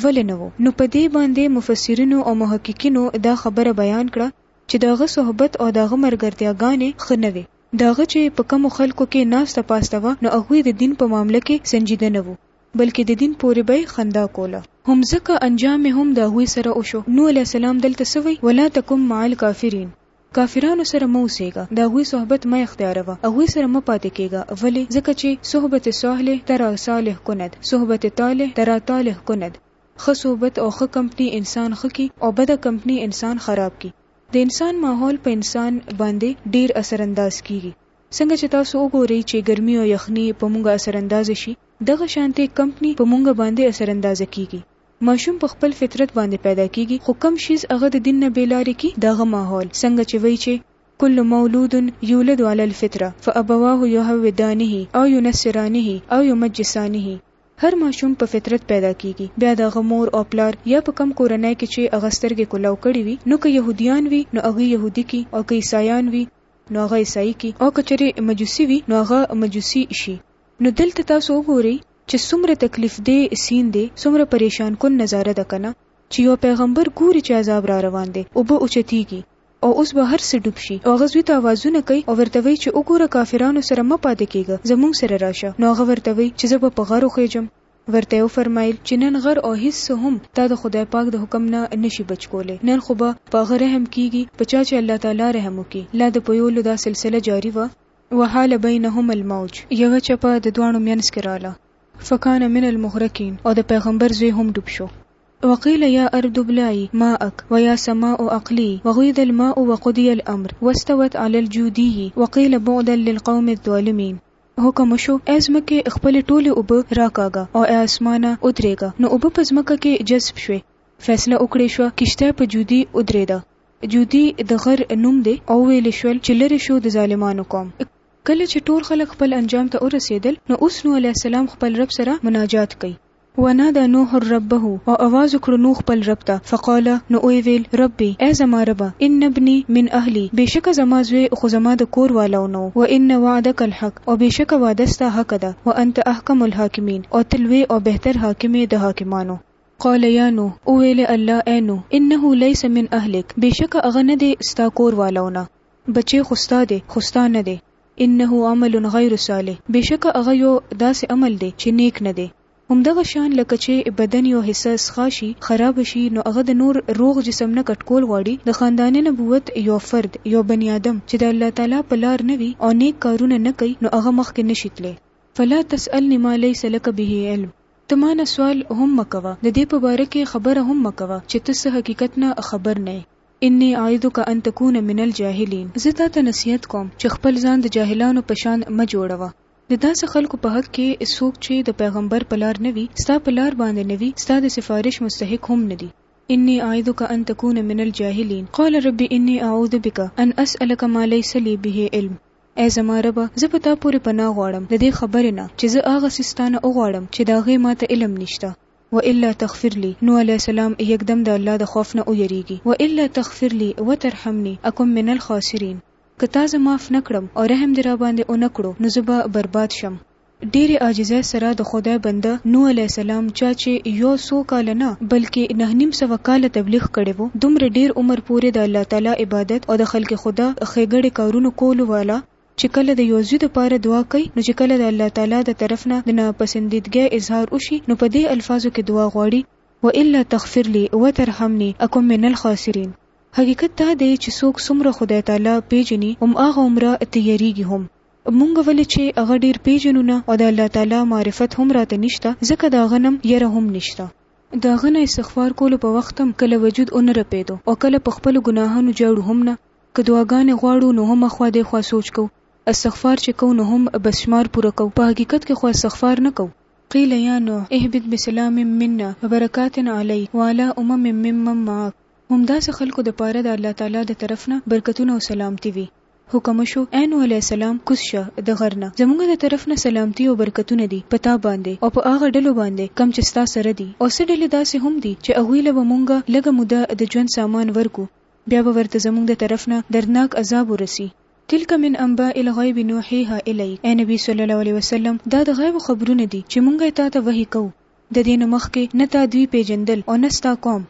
ولې نه وو نو په دې باندې مفسرینو او محققینو دا خبره بیان کړه چې د هغه صحبت او د هغه مرګرتیا ګانې ښه نه وې د هغه چې په کومو خلکو کې ناسته پاسته وه نو هغوی د دین په معامله کې سنجیده نه وو بلکې د دین پورې به یې خندا کوله. هم ځکه انجام یې هم د هغوی سره وشو. نوح علیه السلام دلته څه وایي؟ ولا تکن مع الکافرین، کافرانو سره مه اوسېږه، د هغوی صحبت مه اختیاروه، هغوی سره مه پاتې کېږه، ولې؟ ځکه چې صحبت صالح ترا صالح کند، صحبت طالح ترا طالح کند، ښه صحبت او ښه کمپني انسان ښه کړي او بده کمپني انسان خراب کړي. د انسان ماحول په انسان باندې ډېر اثر انداز کېږي. څنګه چې تاسو وګورئ چې ګرمي او یخني په موږ اثر اندازه شي، دغه شانتې کمپني په موږ باندې اثر اندازه کېږي. ماشوم په خپل فطرت باندې پیدا کېږي، خو کوم شیز هغه د دین نه بې لارې کړي، د هغه ماحول، څنګه چې وایي چې، کل مولود یولد علی الفطرة فأبواه یهودانه او ینصرانه او یمجسانه، هر ماشوم په فطرت پیدا کیږي بیا د هغه مور او پلار یا په کوم کورنۍ کې چې هغه سترګې کولو کړي وي نو که یهودیان وي نو هغوی یهودي کړي او که عیسایان وي نو هغه عیسایي کړي او که چېرې مجوسي وي نو هغه مجوسي شي. نو دلته تاسو وګورئ چې څومره تکلیفدې سین دی، څومره پریشان کن نظاره ده کنه چې یو پیغمبر ګوري چې عذاب راروان دی، اوبه اوچتیږي، او اوس به هر څه ډوب شي او هغه زوی ته اوازونه کوي او ورته وایي چې وګوره کافرانو سره مه پاتې کېږه زموږ سره راشه نو هغه ورته وایي چې زه به په غر وخېژم ورته یې وفرمایل چې نن غر او هېڅ څه هم تا د خدای پاک د حکم نه نه شي بچ کولی نن خو به په هغه رحم کېږي په چا چې الله تعالی رحم وکړي لا د پویولو دا سلسله جاري وه. وحال بینهما الموج یوه چپه د دواړو مینځ کې راغله فکان من المغرقین او د پیغمبر زوی هم ډوب شو. وقیل یا ارض ابلعی ماءک ویا سماء اقلیعی وغیض الماء وقضی الامر واستوت علی الجودی وقیل بعدا للقوم الظالمین. حکم وشو، ای ځمکې خپلې ټولې اوبه راکاږه او ای اسمانه ودریږه، نو اوبه په ځمکه کې جذب شوې، فیصله وکړې شوه، کښتۍ په جودی ودریده، جودی د غر نوم دی، او وویل شول چې لرې شو د ظالمانو قوم. کله چې ټول خلک خپل انجام ته ورسیدل، نو اوس نوح علیه السلام خپل رب سره مناجات کوي. ونادی نوح ربه او اواز وکړو نوح خپل رب ته فقال نو اوی ویل ربی ای زما ربه ان ابنی من اهلی بیشکه زما زوی خو زما د کور والاو نه وو وان وعدک الحق او بیشکه وعده ستا حق ده وانت احکم الحاکمین او ته لوی او بهتر حاکم یې د حاکمانو. قال یا نوح اوویل الله ای نوح انه لیس من اهلک بیشکه هغه نه دی ستا کور والاو نه بچی خو ستا دی خو ستا نه دی. انه عمل غیر صالح بېشکه هغه یو داسې عمل دی چې نېک نه دی. همدغه شان لکه چې بدن یو حصه سخا شي، خرابه شي، نو هغه د نور روغ جسم نه کټکول غواړي، د خاندان نبوت یو فرد، یو بني آدم، چې د الله تعالی په لار نه وي او نېک کارونه نه کوي نو هغه مخکې نه شي تللی. فلا تسألني ما ليس لک به علم ته ما نه سوال هم مه کوه، د دې په باره کې خبره هم مه کوه چې ته څه حقیقت نه خبر نه یې. اني اعیذک ان تکون من الجاهلین، زه تا ته نصیحت کوم چې خپل ځان د جاهلانو په شان مه جوړوه. د داسې خلکو په حق کې څوک چې د پیغمبر په لار نه وي، ستا په لار باندې نه وي، ستا د سفارش مستحق هم نه دي. اني اعیذک ان تکون من الجاهلین، قال رب اني اعوذ بک ان اسألک ما لیس لي به علم، ای زما ربه زه په تا پورې پناه غواړم د دې خبرې نه چې زه هغه څیز ستانه وغواړم چې د هغې ماته علم نشته. والا تغفر لي نوح عليه السلام يکدم د الله د خوف نه ويريږي والا تغفر لي وترحمني اکم من الخاسرين که تا زه معاف نه کړم او رحم دې راباندې ونه کړو نو زه به برباد شم. ډېرې عاجزۍ سره د خدای بنده نوح عليه السلام چا چې يو څو کاله نه بلکې نهه نيم سوه کاله تبليغ کړی وو دومره ډېر عمر پورې د الله تعالی عبادت او د خلق خدا ښېګړې کارونو کولو والا چې کله د یو زوی لپاره دعا کوي نو چې کله د الله تعالی د طرف نه د نا پسندیدګۍ اظهار وشي نو په دې الفاظو کې دعا غواړي، والا تغفر لي وترحمني اکن من الخاسرین حقیقت دا دی چې څوک څومره خدای تعالی پېژني هماغه عمره تیریږي هم مونږ ولې چې هغه ډېر پېژنو نه او د الله تعالی معرفت هم راته نشته ځکه د هغه نه یره هم نشته. د هغه نه استغفار کولو په وخت هم کله وجود ونه رپېدو او کله په خپلو ګناهانو ژاړو هم نه که دعاګانې غواړو نو هم اخوا دیخوا سوچ کوو، استغفار چې کوو نو هم بس شمار پوره کوو، په حقیقت کې خو استغفار نه کوو. قیل یا نوح اهبط بسلام منا وبرکات علیک وعلی امم ممن معک، همداسې خلکو د پاره د الله تعالی د طرف نه برکتونه او سلامتی وي. حکم وشو، اې نوح علیه السلام کوز شه د غر نه، زمونږ د طرف نه سلامتی او برکتونه دي په تا باندې او په هغه ډلو باندې کوم چې ستا سره دي، او څه ډلې داسې هم دي چې هغوی له به مونږ لږه موده د ژوند سامان ورکړو، بیا به ورته زموږ د طرف نه دردناک عذاب ورسي. تلک من انباء الغیب نوحیها الیک، ای نبی صلی الله علیه وسلم! دا د غیبو خبرونه دي چې موږ یې تا ته وحي کوو، د دې نه مخکې نه تا دوی پېژندل او نه ستا قوم،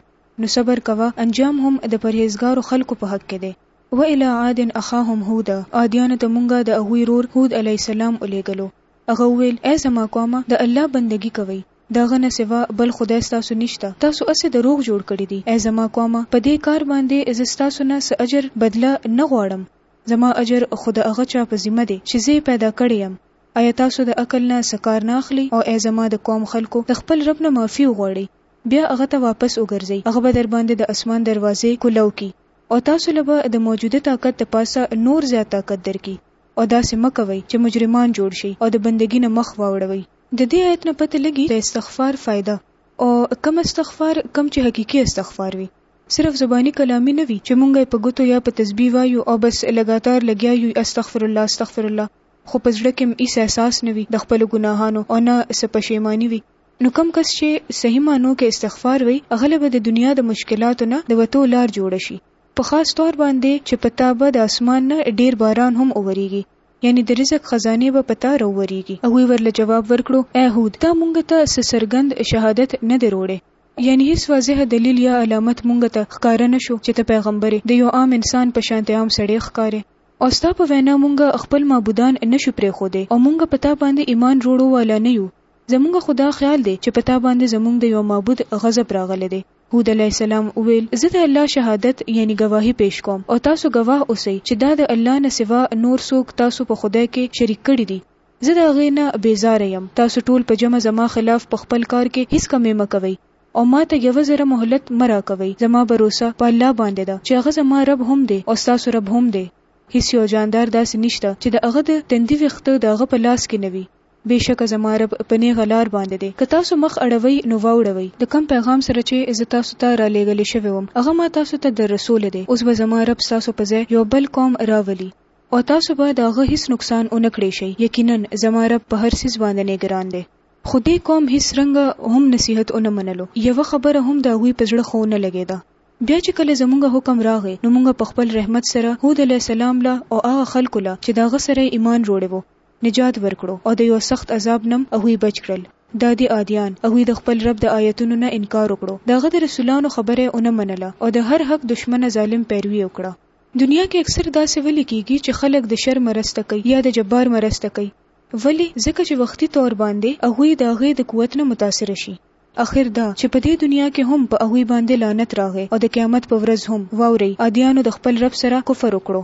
نو صبر کوه، انجام هم د پرهېزګارو خلکو په حق کې دی. والی عاد اخاهم هودا، عادیانو ته موږ د هغوی ورور هود علیه السلام ولېږلو، هغه وویل، ای زما قومه! د الله بندګي کوئ، د هغه نه سوا بل خدای ستاسو نشته تاسو هسې دروغ جوړ کړي دي ای زما قومه په دې کار باندې زه ستاسو نه څه اجر، بدله، نه غواړم زما اجر خو د هغه چا په ذمه دی چې زه یې پیدا کړی یم ایا تاسو د عقل نه څه کار نه اخلي او ای زما د قوم خلکو د خپل رب نه معافي وغواړئ بیا هغه ته واپس وګرځئ هغه به درباندې د اسمان دروازې کولو کړي او تاسو له به د موجوده طاقت د پاسه نور زیات طاقت درکړي او داسې مه کوئ چې مجرمان جوړ شئ او د بندګي نه مخ واوړوئ. د دې آیت نه پته لګي د استغفار فایده او کوم استغفار کوم چې حقیقي استغفار وي صرف زباني کلامي نه وي چې مونږ یې په ګوتو یا په تسبیح وایو او بس لګاتار لګیا یو استغفرالله استغفرالله خو په زړه کې هم هیڅ احساس نه وي د خپلو ګناهانو او نه څه پشیماني وي نو کوم کس چې صحیح معنو کې استغفار وي هغه له به د دنیا د مشکلاتو نه د وتو لار جوړه شي په خاص طور باندې چې په تا به د اسمان نه ډیر باران هم اوریږي یعنې د رزق خزانې به په تا راوورېږي. هغوی ورله جواب ورکړو، ای هود! تا مونږ ته څه څرګند شهادت نه دی روړی، یعنې هیڅ واضح دلیل یا علامت مونږ ته ښکاره نه شو چې ته پیغمبر یې، د یو عام انسان په شانتې عام سړی ښکارې. او ستا په وینا مونږ خپل معبودان نه شو پرېښودی او مونږ په تا باندې ایمان روړو والا نه یو، زمونږ خو دا خیال دی چې په تا باندې زمونږ د یوه معبود غضب راغلی دی. هود علیه السلام وویل، زه د الله شهادت یعنی ګواهي پیش کوم او تاسو ګواه اوسئ چې دا د الله نه سوا نور څوک تاسو په خدای کې شریک کړي دي، زه د هغې نه بیزاره یم، تاسو ټول په جمع زما خلاف په خپل کار کې هیڅ کمی مه کوئ او ماته یوه ذره مهلت مه راکوئ، زما بروسه په الله باندې ده چې هغه زما رب هم دی او ستاسو رب هم دی، هیڅ یو جاندار داسې نشته چې د هغه د تندي ویښته د هغه په لاس کې نه وي، بېشکه زما رب په نېغه لار باندې دی، که تاسو مخ اړوئ نو واوړوئ، د کوم پیغام سره چې زه تاسو ته را لېږلې شوی وم، هغه ما تاسو ته در رسولی دی، اوس به زما رب ستاسو په ځای یو بل قوم راولي، او تاسو به د هغه هېڅ نقصان ونه کړی شئ، یقینا زما رب په هر څیز باندې نګران دی. خو دې قوم هېڅ رنګه هم نصیحت ونه منلو، یوه خبره هم د هغوی په زړه خو نه لګېده. بیا چې کله زمونږ حکم راغی نو مونږ په خپل رحمت سره هود علیه السلام له او هغه خلکو له چې د هغه سره یې ایمان روړی وو نجات ورکړو او د یو سخت عذاب نه م هغوی بچ کړل. دا دي عادیان، هغوی د خپل رب د آیتونو نه انکار وکړو، د هغه د رسولانو خبره یې ونه منله او د هر حق دښمنه ظالم پیروي یې وکړه. دنیا کې اکثر داسې ولې کیږي چې خلک د شر مرسته کوي یا د جبار مرسته کوي؟ ولې؟ ځکه چې وختي طور باندې هغوی د هغه د قوت نه متاثره شي. اخر دا چې په دې دنیا کې هم په هغوی باندې لعنت راغی او د قیامت په ورځ هم. واورئ! عادیانو د خپل رب سره کفر وکړو.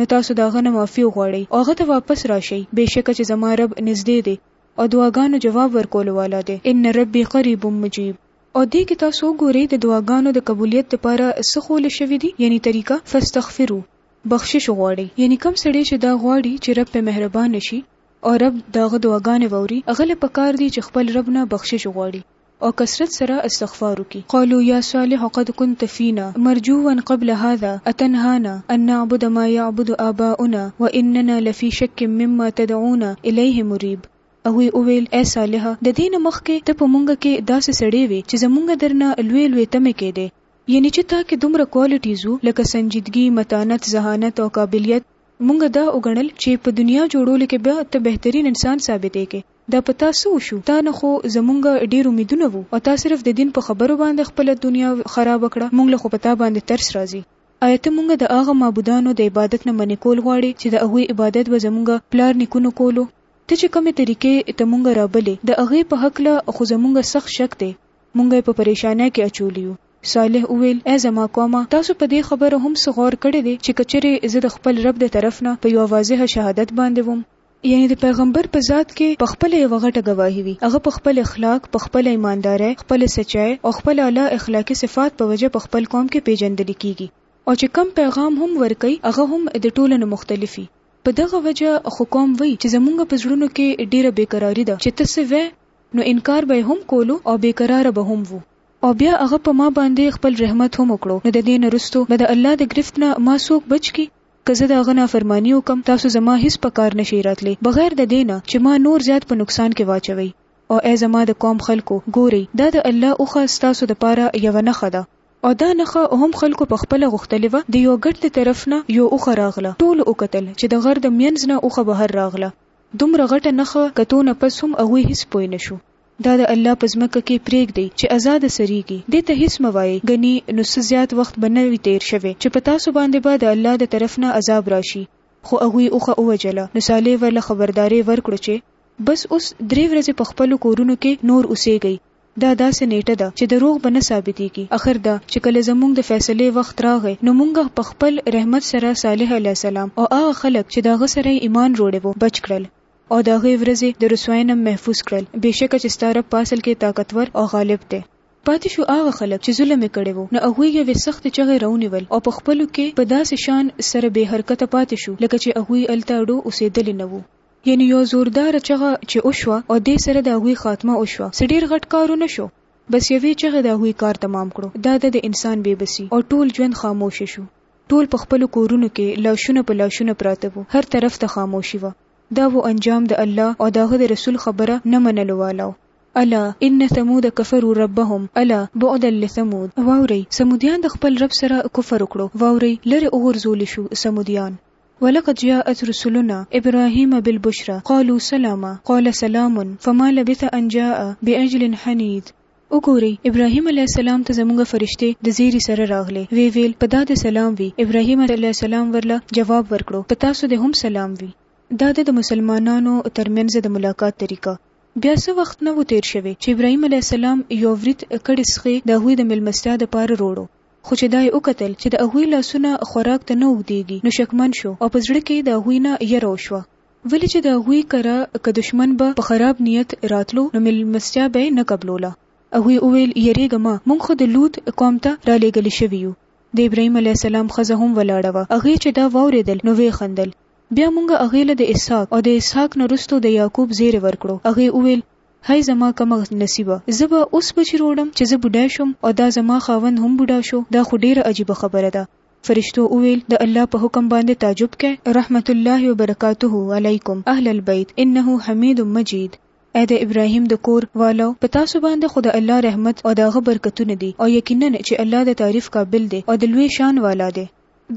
نو تاسو د هغه نه معافي وغواړئ او هغه ته واپس راشئ، بېشکه چې زما رب نزدې دی او دعاګانو جواب ورکولو والا دی، ان ربي قریب مجیب. او دې کې تاسو وګورئ د دعاګانو د قبولیت لپاره څه ښوول شوي دي، یعنې طریقه، فاستغفروه، بخشش وغواړئ، یعنې کوم سړی چې دا غواړي چې رب پرې مهربانه شي او رب د هغه دعاګانې واوري، هغه له پکار دي چې خپل رب نه بخشش وغواړي. او کثرت سره استغفار وکړي. قالوا يا صالح قد كنت فينا مرجوا قبل هذا اتنهانا ان نعبد ما يعبد آباؤنا واننا لفي شک مما تدعونا اليه مريب هغوی وویل، ای صالح! د دې نه مخکې ته په مونږ کې داسې سړی وې چې زمونږ درنه لوې لوې تمې کیدې یعنی چې تا کې دومره کوالټیز وو لکه سنجیدګي، متانت، ذهانت او قابلیت مونږ دا وګڼل چې په دنیا جوړولو کې به ته بهترین انسان ثابتیږې. دا په تا څه وشو تا نه خو زمونږ ډیر امیدونه وو او تا صرف د دین په خبرو باندې خپله دنیا خرابه کړه مونږ له خو په تا باندې ترس راځي ایا ته مونږ د هغه معبودانو د عبادت نه منع کول غواړې چې د هغوی عبادت به زمونږ پلار نیکونو کولو ته چې کومې طریقې ته مونږ رابلې د هغې په هکله خو زمونږ سخت شک دی مونږ یې په پریشانۍ کې اچولي یو صالح وویل ای زما قومه تاسو په دې خبره هم څه غور کړی دی چې که چېرې زه د خپل رب د طرف نه په یوه واضح شهادت باندې وم یعنې د پیغمبر په ذات کې په خپله یوه غټه ګواهي وي، هغه په خپل اخلاق، په خپله ایماندارۍ، خپله سچاۍ او خپل اعلی اخلاقي صفات په وجه په خپل قوم کې پېژندل کېږي او چې کوم پیغام هم ورکوي هغه هم د ټولو نه مختلف وي په دغه وجه خو قوم وایي چې زمونږ په زړونو کې ډېره بې قراري ده چې ته څه وې؟ نو انکار به یې هم کولو او بې قراره به هم وو. او بیا هغه په ما باندې خپل رحمت هم وکړو نو د دې نه وروسته به د الله د ګرفت نه ما څوک بچ کړي؟ که زه د هغه نافرماني وکړم، تاسو زما هیڅ په کار نه شئ راتلی بغیر د دې نه چې ما نور زیات په نقصان کې واچوئ. او ای زما د قوم خلکو! ګورئ! دا د الله اوښه ستاسو د پاره یوه نښه ده. او دا نښه هم خلکو په خپله غوښتلې وه، د یوه ګټ د طرف نه یو اوښه راغله، ټولو وکتل چې د غر د مینځ نه اوښه بهر راغله، دومره غټه نښه کتو نه پس هم هغوی هیڅ پوه نه شو. دا د الله په ځمکه کې پرېږدئ چې ازاده څرېږي، دې ته هېڅ مه وایئ، ګني نو څه زیات وخت به نه وي تېر شوی چې په تاسو باندې به د الله د طرف نه عذاب راشي. خو هغوی اوښه ووژله، نو صالح ورله خبرداری ورکړو چې، بس اوس درې ورځې په خپلو کورونو کې نور اوسېږئ، دا داسې نېټه ده چې دروغ به نه ثابتېږي، اخر دا چې کله زمونږ د فیصلې وخت راغی نو مونږ په خپل رحمت سره صالح علیه السلام او هغه خلک چې د هغه سره یې ایمان روړی وو بچ کړل. او د هغې ورځې د رسوايۍ نه محفوظ کړل، بېشکه چې ستا رب په اصل کې طاقتور او غالب دی. پاتې شو هغه خلک چې ظلم يې کړی وو، نو هغوی يوې سختې چغې راونيول او په خپلو کې په داسې شان سره بې حرکته پاتې شو لکه چې هغوی هلته اړو اوسېدلي نه وو. يعنې يوه زورداره چغه چې وشوه او دې سره د هغوی خاتمه وشوه، څه ډېر غټ کار ونه شو؟ بس يوې چغې د هغوی کار تمام کړو، دا ده د انسان بې بسي او ټول ژوند خاموشه شو. ټول په خپلو کورونو کې لاشونه په لاشونه پراته وو، هر طرف ته خاموشي وه. دا وو انجام د الله او د هغه د رسول خبره نه منلو والاو. الا ان ثمود کفروا ربهم الا بعدا لثمود واورئ ثمودیان د خپل رب سره کفر وکړو واورئ لرې وغورځول شو ثمودیان. ولقد جاءت رسلنا ابراهیم بالبشرا قالوا سلاما قال سلام فما لبث ان جاء بعجل حنيذ وګورئ! ابراهیم علیه السلام ته زموږ فرشتې د زیري سره راغلې، ویې ویل، په دا دې سلام وي! ابراهیم علیه السلام ورله جواب ورکړو، په تاسو دې هم سلام وي! دا ده د مسلمانانو تر منځ د ملاقات طریقه. بیا څه وخت نه وو تېر شوی چې ابراهیم علیه السلام یو وریت کړی سخی د هغوی د مېلمستیا د پاره روړو، خو چې دا یې وکتل چې د هغوی لاسونه خوراک ته نه اوږدېږي نو شکمن شو او په زړه کې یې د هغوی نه یره وشوه. ولې چې د هغوی کره که دښمن به په خراب نیت راتلو نو مېلمستیا به یې نه قبلوله. هغوی وویل، یرېږه مه، موږ خو د لوط قوم ته رالېږل شوي یو. د ابراهیم علیه السلام ښځه هم ولاړه وه، هغې چې دا واورېدل نو ویې خندل. بیا موږ هغې له د اسحاق او د اسحاق نه وروسته د یعقوب زېری ورکړو. هغې وویل، هی زما کم نصیبه! زه به اوس بچي روړم چې زه بوډا شوم او دا زما خاوند هم بوډا شو، دا خو ډېره عجیبه خبره ده. فرشتو وویل، د الله په حکم باندې تعجب کوئ؟ رحمة الله وبرکاته علیکم اهل البیت انه حمید مجید. ای د ابراهیم د کور والو! په تاسو باندې خو د الله رحمت او د هغه برکتونه دي او یقینا چې الله د تعریف قابل دی او د لوی شان والا دی.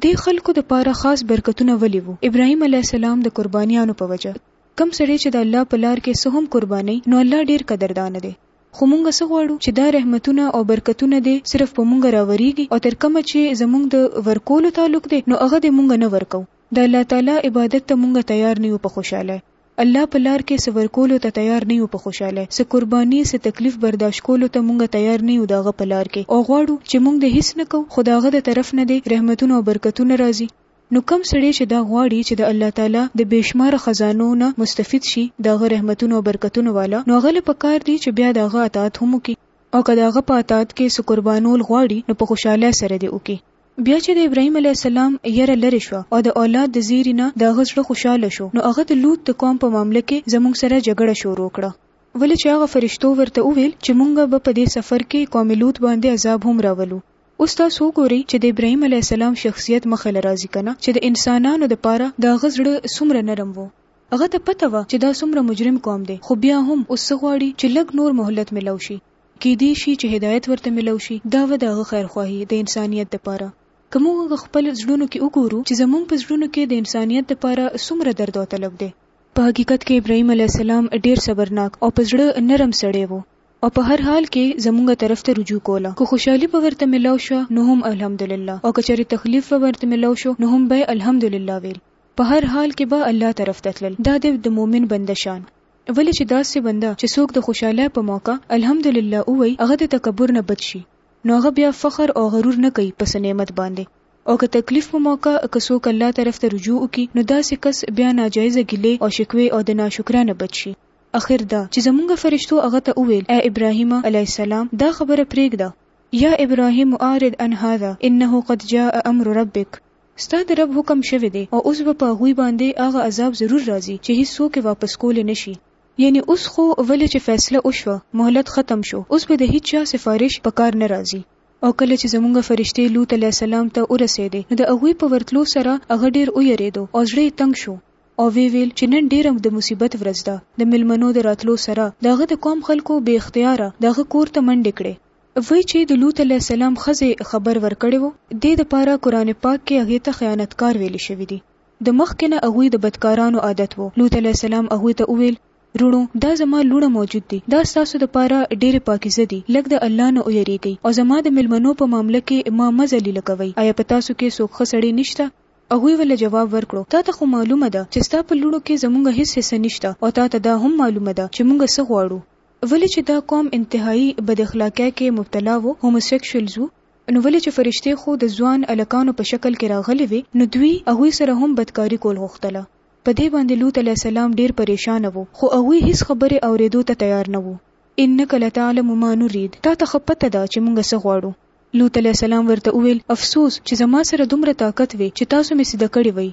دې خلکو د پاره خاص برکتونه ولې وو؟ ابراهیم علیه السلام د قربانیانو په وجه. کوم سړی چې د الله په لار کې څه هم قربانوي نو الله ډیر قدردان دی. خو مونږ څه غواړو چې دا رحمتونه او برکتونه دې صرف په مونږ راورېږي او تر کومه چې زمونږ د ورکولو تعلق دی نو هغه دې مونږ نه ورکوو د الله تعالی عبادت ته مونږ تیار نه یو په خوشحالی الله په لار کې څه ورکولو ته تیار نه یو په خوشحالی څه قرباني څه تکلیف برداشت کولو ته مونږ تیار نه یو د هغه په لار کې او غواړو چې مونږ دې هیڅ نه کوو خو د هغه د طرف نه دې رحمتونه او برکتونه راځي نو کوم سړی چې دا غواړي چې د الله تعالی د بې شماره خزانو نه مستفید شي، د هغه رحمتونو او برکتونو والا، نو هغه له په کار دي چې بیا د هغه اطاعت هم وکړي او که د هغه په اطاعت کې څه قربانول غواړي نو په خوشحالۍ سره دې وکړي. بیا چې د ابراهیم علیه السلام یره لرې شوه او د اولاد د زیري نه د هغه زړه خوشحاله شو، نو هغه د لوط د قوم په معامله کې زموږ سره جګړه شروع کړه. ولې چې هغه فرشتو ورته وویل چې موږ به په دې سفر کې قوم لوط باندې عذاب هم راولو. اوس تاسو وګورئ چې د ابراهیم علیه السلام شخصیت مخه له راځي کنه چې د انسانانو د پاره د هغه زړه څومره نرم وو هغه ته پته وه چې دا څومره مجرم قوم دی خو بیا هم اوس څه غواړي چې لږ نور مهلت ملو شي کیدی شي چې هدایت ورته ملو شي دا و د هغه خیرخواهي د انسانیت د پاره که موږ خپل زړونو کې وګورو چې زمونږ په زړونو کې د انسانیت د پاره څومره درد او طلب دی په حقیقت کې ابراهیم علیه السلام ډیر صبرناک او په زړه نرم سړی وو او په هر حال کې زمونږ طرف ته رجوع کوله که خوشحالي به ورته ملاو شوه نو هم الحمدلله او که چېرې تخلیف به ورته ملاو شو نو هم به یې الحمدلله ویل په هر حال کې به الله طرف ته تلل دا دی د مؤمن بنده شان ولې چې داسې بنده چې څوک د خوشحالۍ په موقع الحمدلله ووایي هغه د تکبر نه بچ شي نو هغه بیا فخر او غرور نه کوي په څه نعمت باندې او که تکلیف په موقع که څوک الله طرف ته رجوع وکړي نو داسې کس بیا ناجایزه ګیلې او شکوې او د ناشکرۍ نه بچ شي. اخر دا چې زمونږ فرشتو هغه ته وویل، اې ابراهیمه علیه السلام! دا خبره پرېږده. یا ابراهیم اعرض عن هذا انه قد جاء امر ربک، ستا د رب حکم شوی دی او اوس به په هغوی باندې هغه عذاب ضرور راځي چې هیڅوک یې واپس کولی نه شي. یعنې اوس خو ولې چې فیصله وشوه، مهلت ختم شو، اوس به د هیچا سفارش په کار نه راځي. او کله چې زمونږ فرشتې لوط علیه السلام ته ورسېدې نو د هغوی په ورتلو سره هغه ډېر ویرېدو او زړه یې تنګ شو. او ویې ویل چې نن ډېره د مصیبت ورځ ده، د مېلمنو د راتلو سره د هغه د قوم خلکو بې اختیاره د هغه کور ته منډې کړې. وایي چې د لوط علیه السلام ښځې خبر ورکړی و، دې لپاره قرآن پاک کې هغې ته خیانتکار ویل شوي دي. د مخکې نه هغوی د بدکارانو عادت و. لوط علیه السلام هغوی ته وویل، وروڼو! دا زما لوڼه موجود دي، دا ستاسو لپاره ډېرې پاکیزه دي، لږ د الله نه ویرېږئ او زما د مېلمنو په معامله کې ما مه ذلیله کوئ، ایا په تاسو کې څوک ښه سړی نشته؟ هغوی ورله جواب ورکړو، تاته خو معلومه ده چې ستا په لوڼو کې زمونږ هیڅ حصه نشته او تاته دا هم معلومه ده چې مونږ څه غواړو. ولې چې دا قوم انتهایی بد اخلاقی کې مبتلا وو، Homosexuals، وو، نو ولې چې فرشتې خو د ځوان هلکانو په شکل کې راغلې وې، نو دوی هغوی سره هم بدکاری کول غوښتله. په دې باندې لوط علیه السلام ډیر پریشانه وو، خو هغوی هیڅ خبرې اوریدو ته تیار نه وو. انک لتعلم ما نرید، تاته ښه پته ده چې مونږ څه غواړو. لوط علیه السلام ورته وویل، افسوس چې زما سره دومره طاقت وی چې تاسو مې سیده کړی وای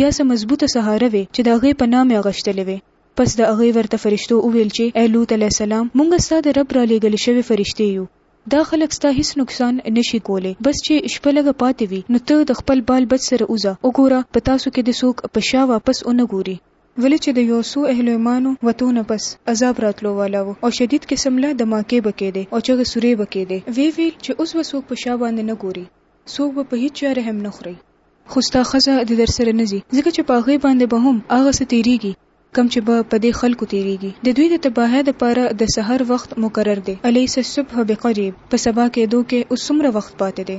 یا څه مضبوطه سهاره وی چې د هغې پناه مې اغشتلې وی. پس د هغې ورته فرشتو وویل چې، ای لوط علیه السلام! مونږ ستا د رب رالېږل شوې فرشتې یو. دا خلک ستا هیڅ نقصان نه شي کولی. بس چې شپه لږه پاتې وي نو ته د خپل بال بچ سره وځه. وګوره په تاسو کې دې څوک په شا واپس ونه ګوري. ولې چې د يو څو اهل ايمانو وتو نه پس عذاب راتلو والا وو او شديد قسم له دماکې به کېدې او چغې سورې به کېدې، وې ويل چې اوس به څوک په شا باندې نه ګوري، څوک به په هيچا رحم نه خوري. خو ستا ښځه د درسره نه ځي، ځکه چې په هغې باندې به هم هغه څه تېرېږي کوم چې به په دې خلکو تېرېږي، د دوی د تباهۍ لپاره د سحر وخت مقرر دی، اليس الصبح بقريب، په سبا کېدو کې اوس څومره وخت پاتې دی؟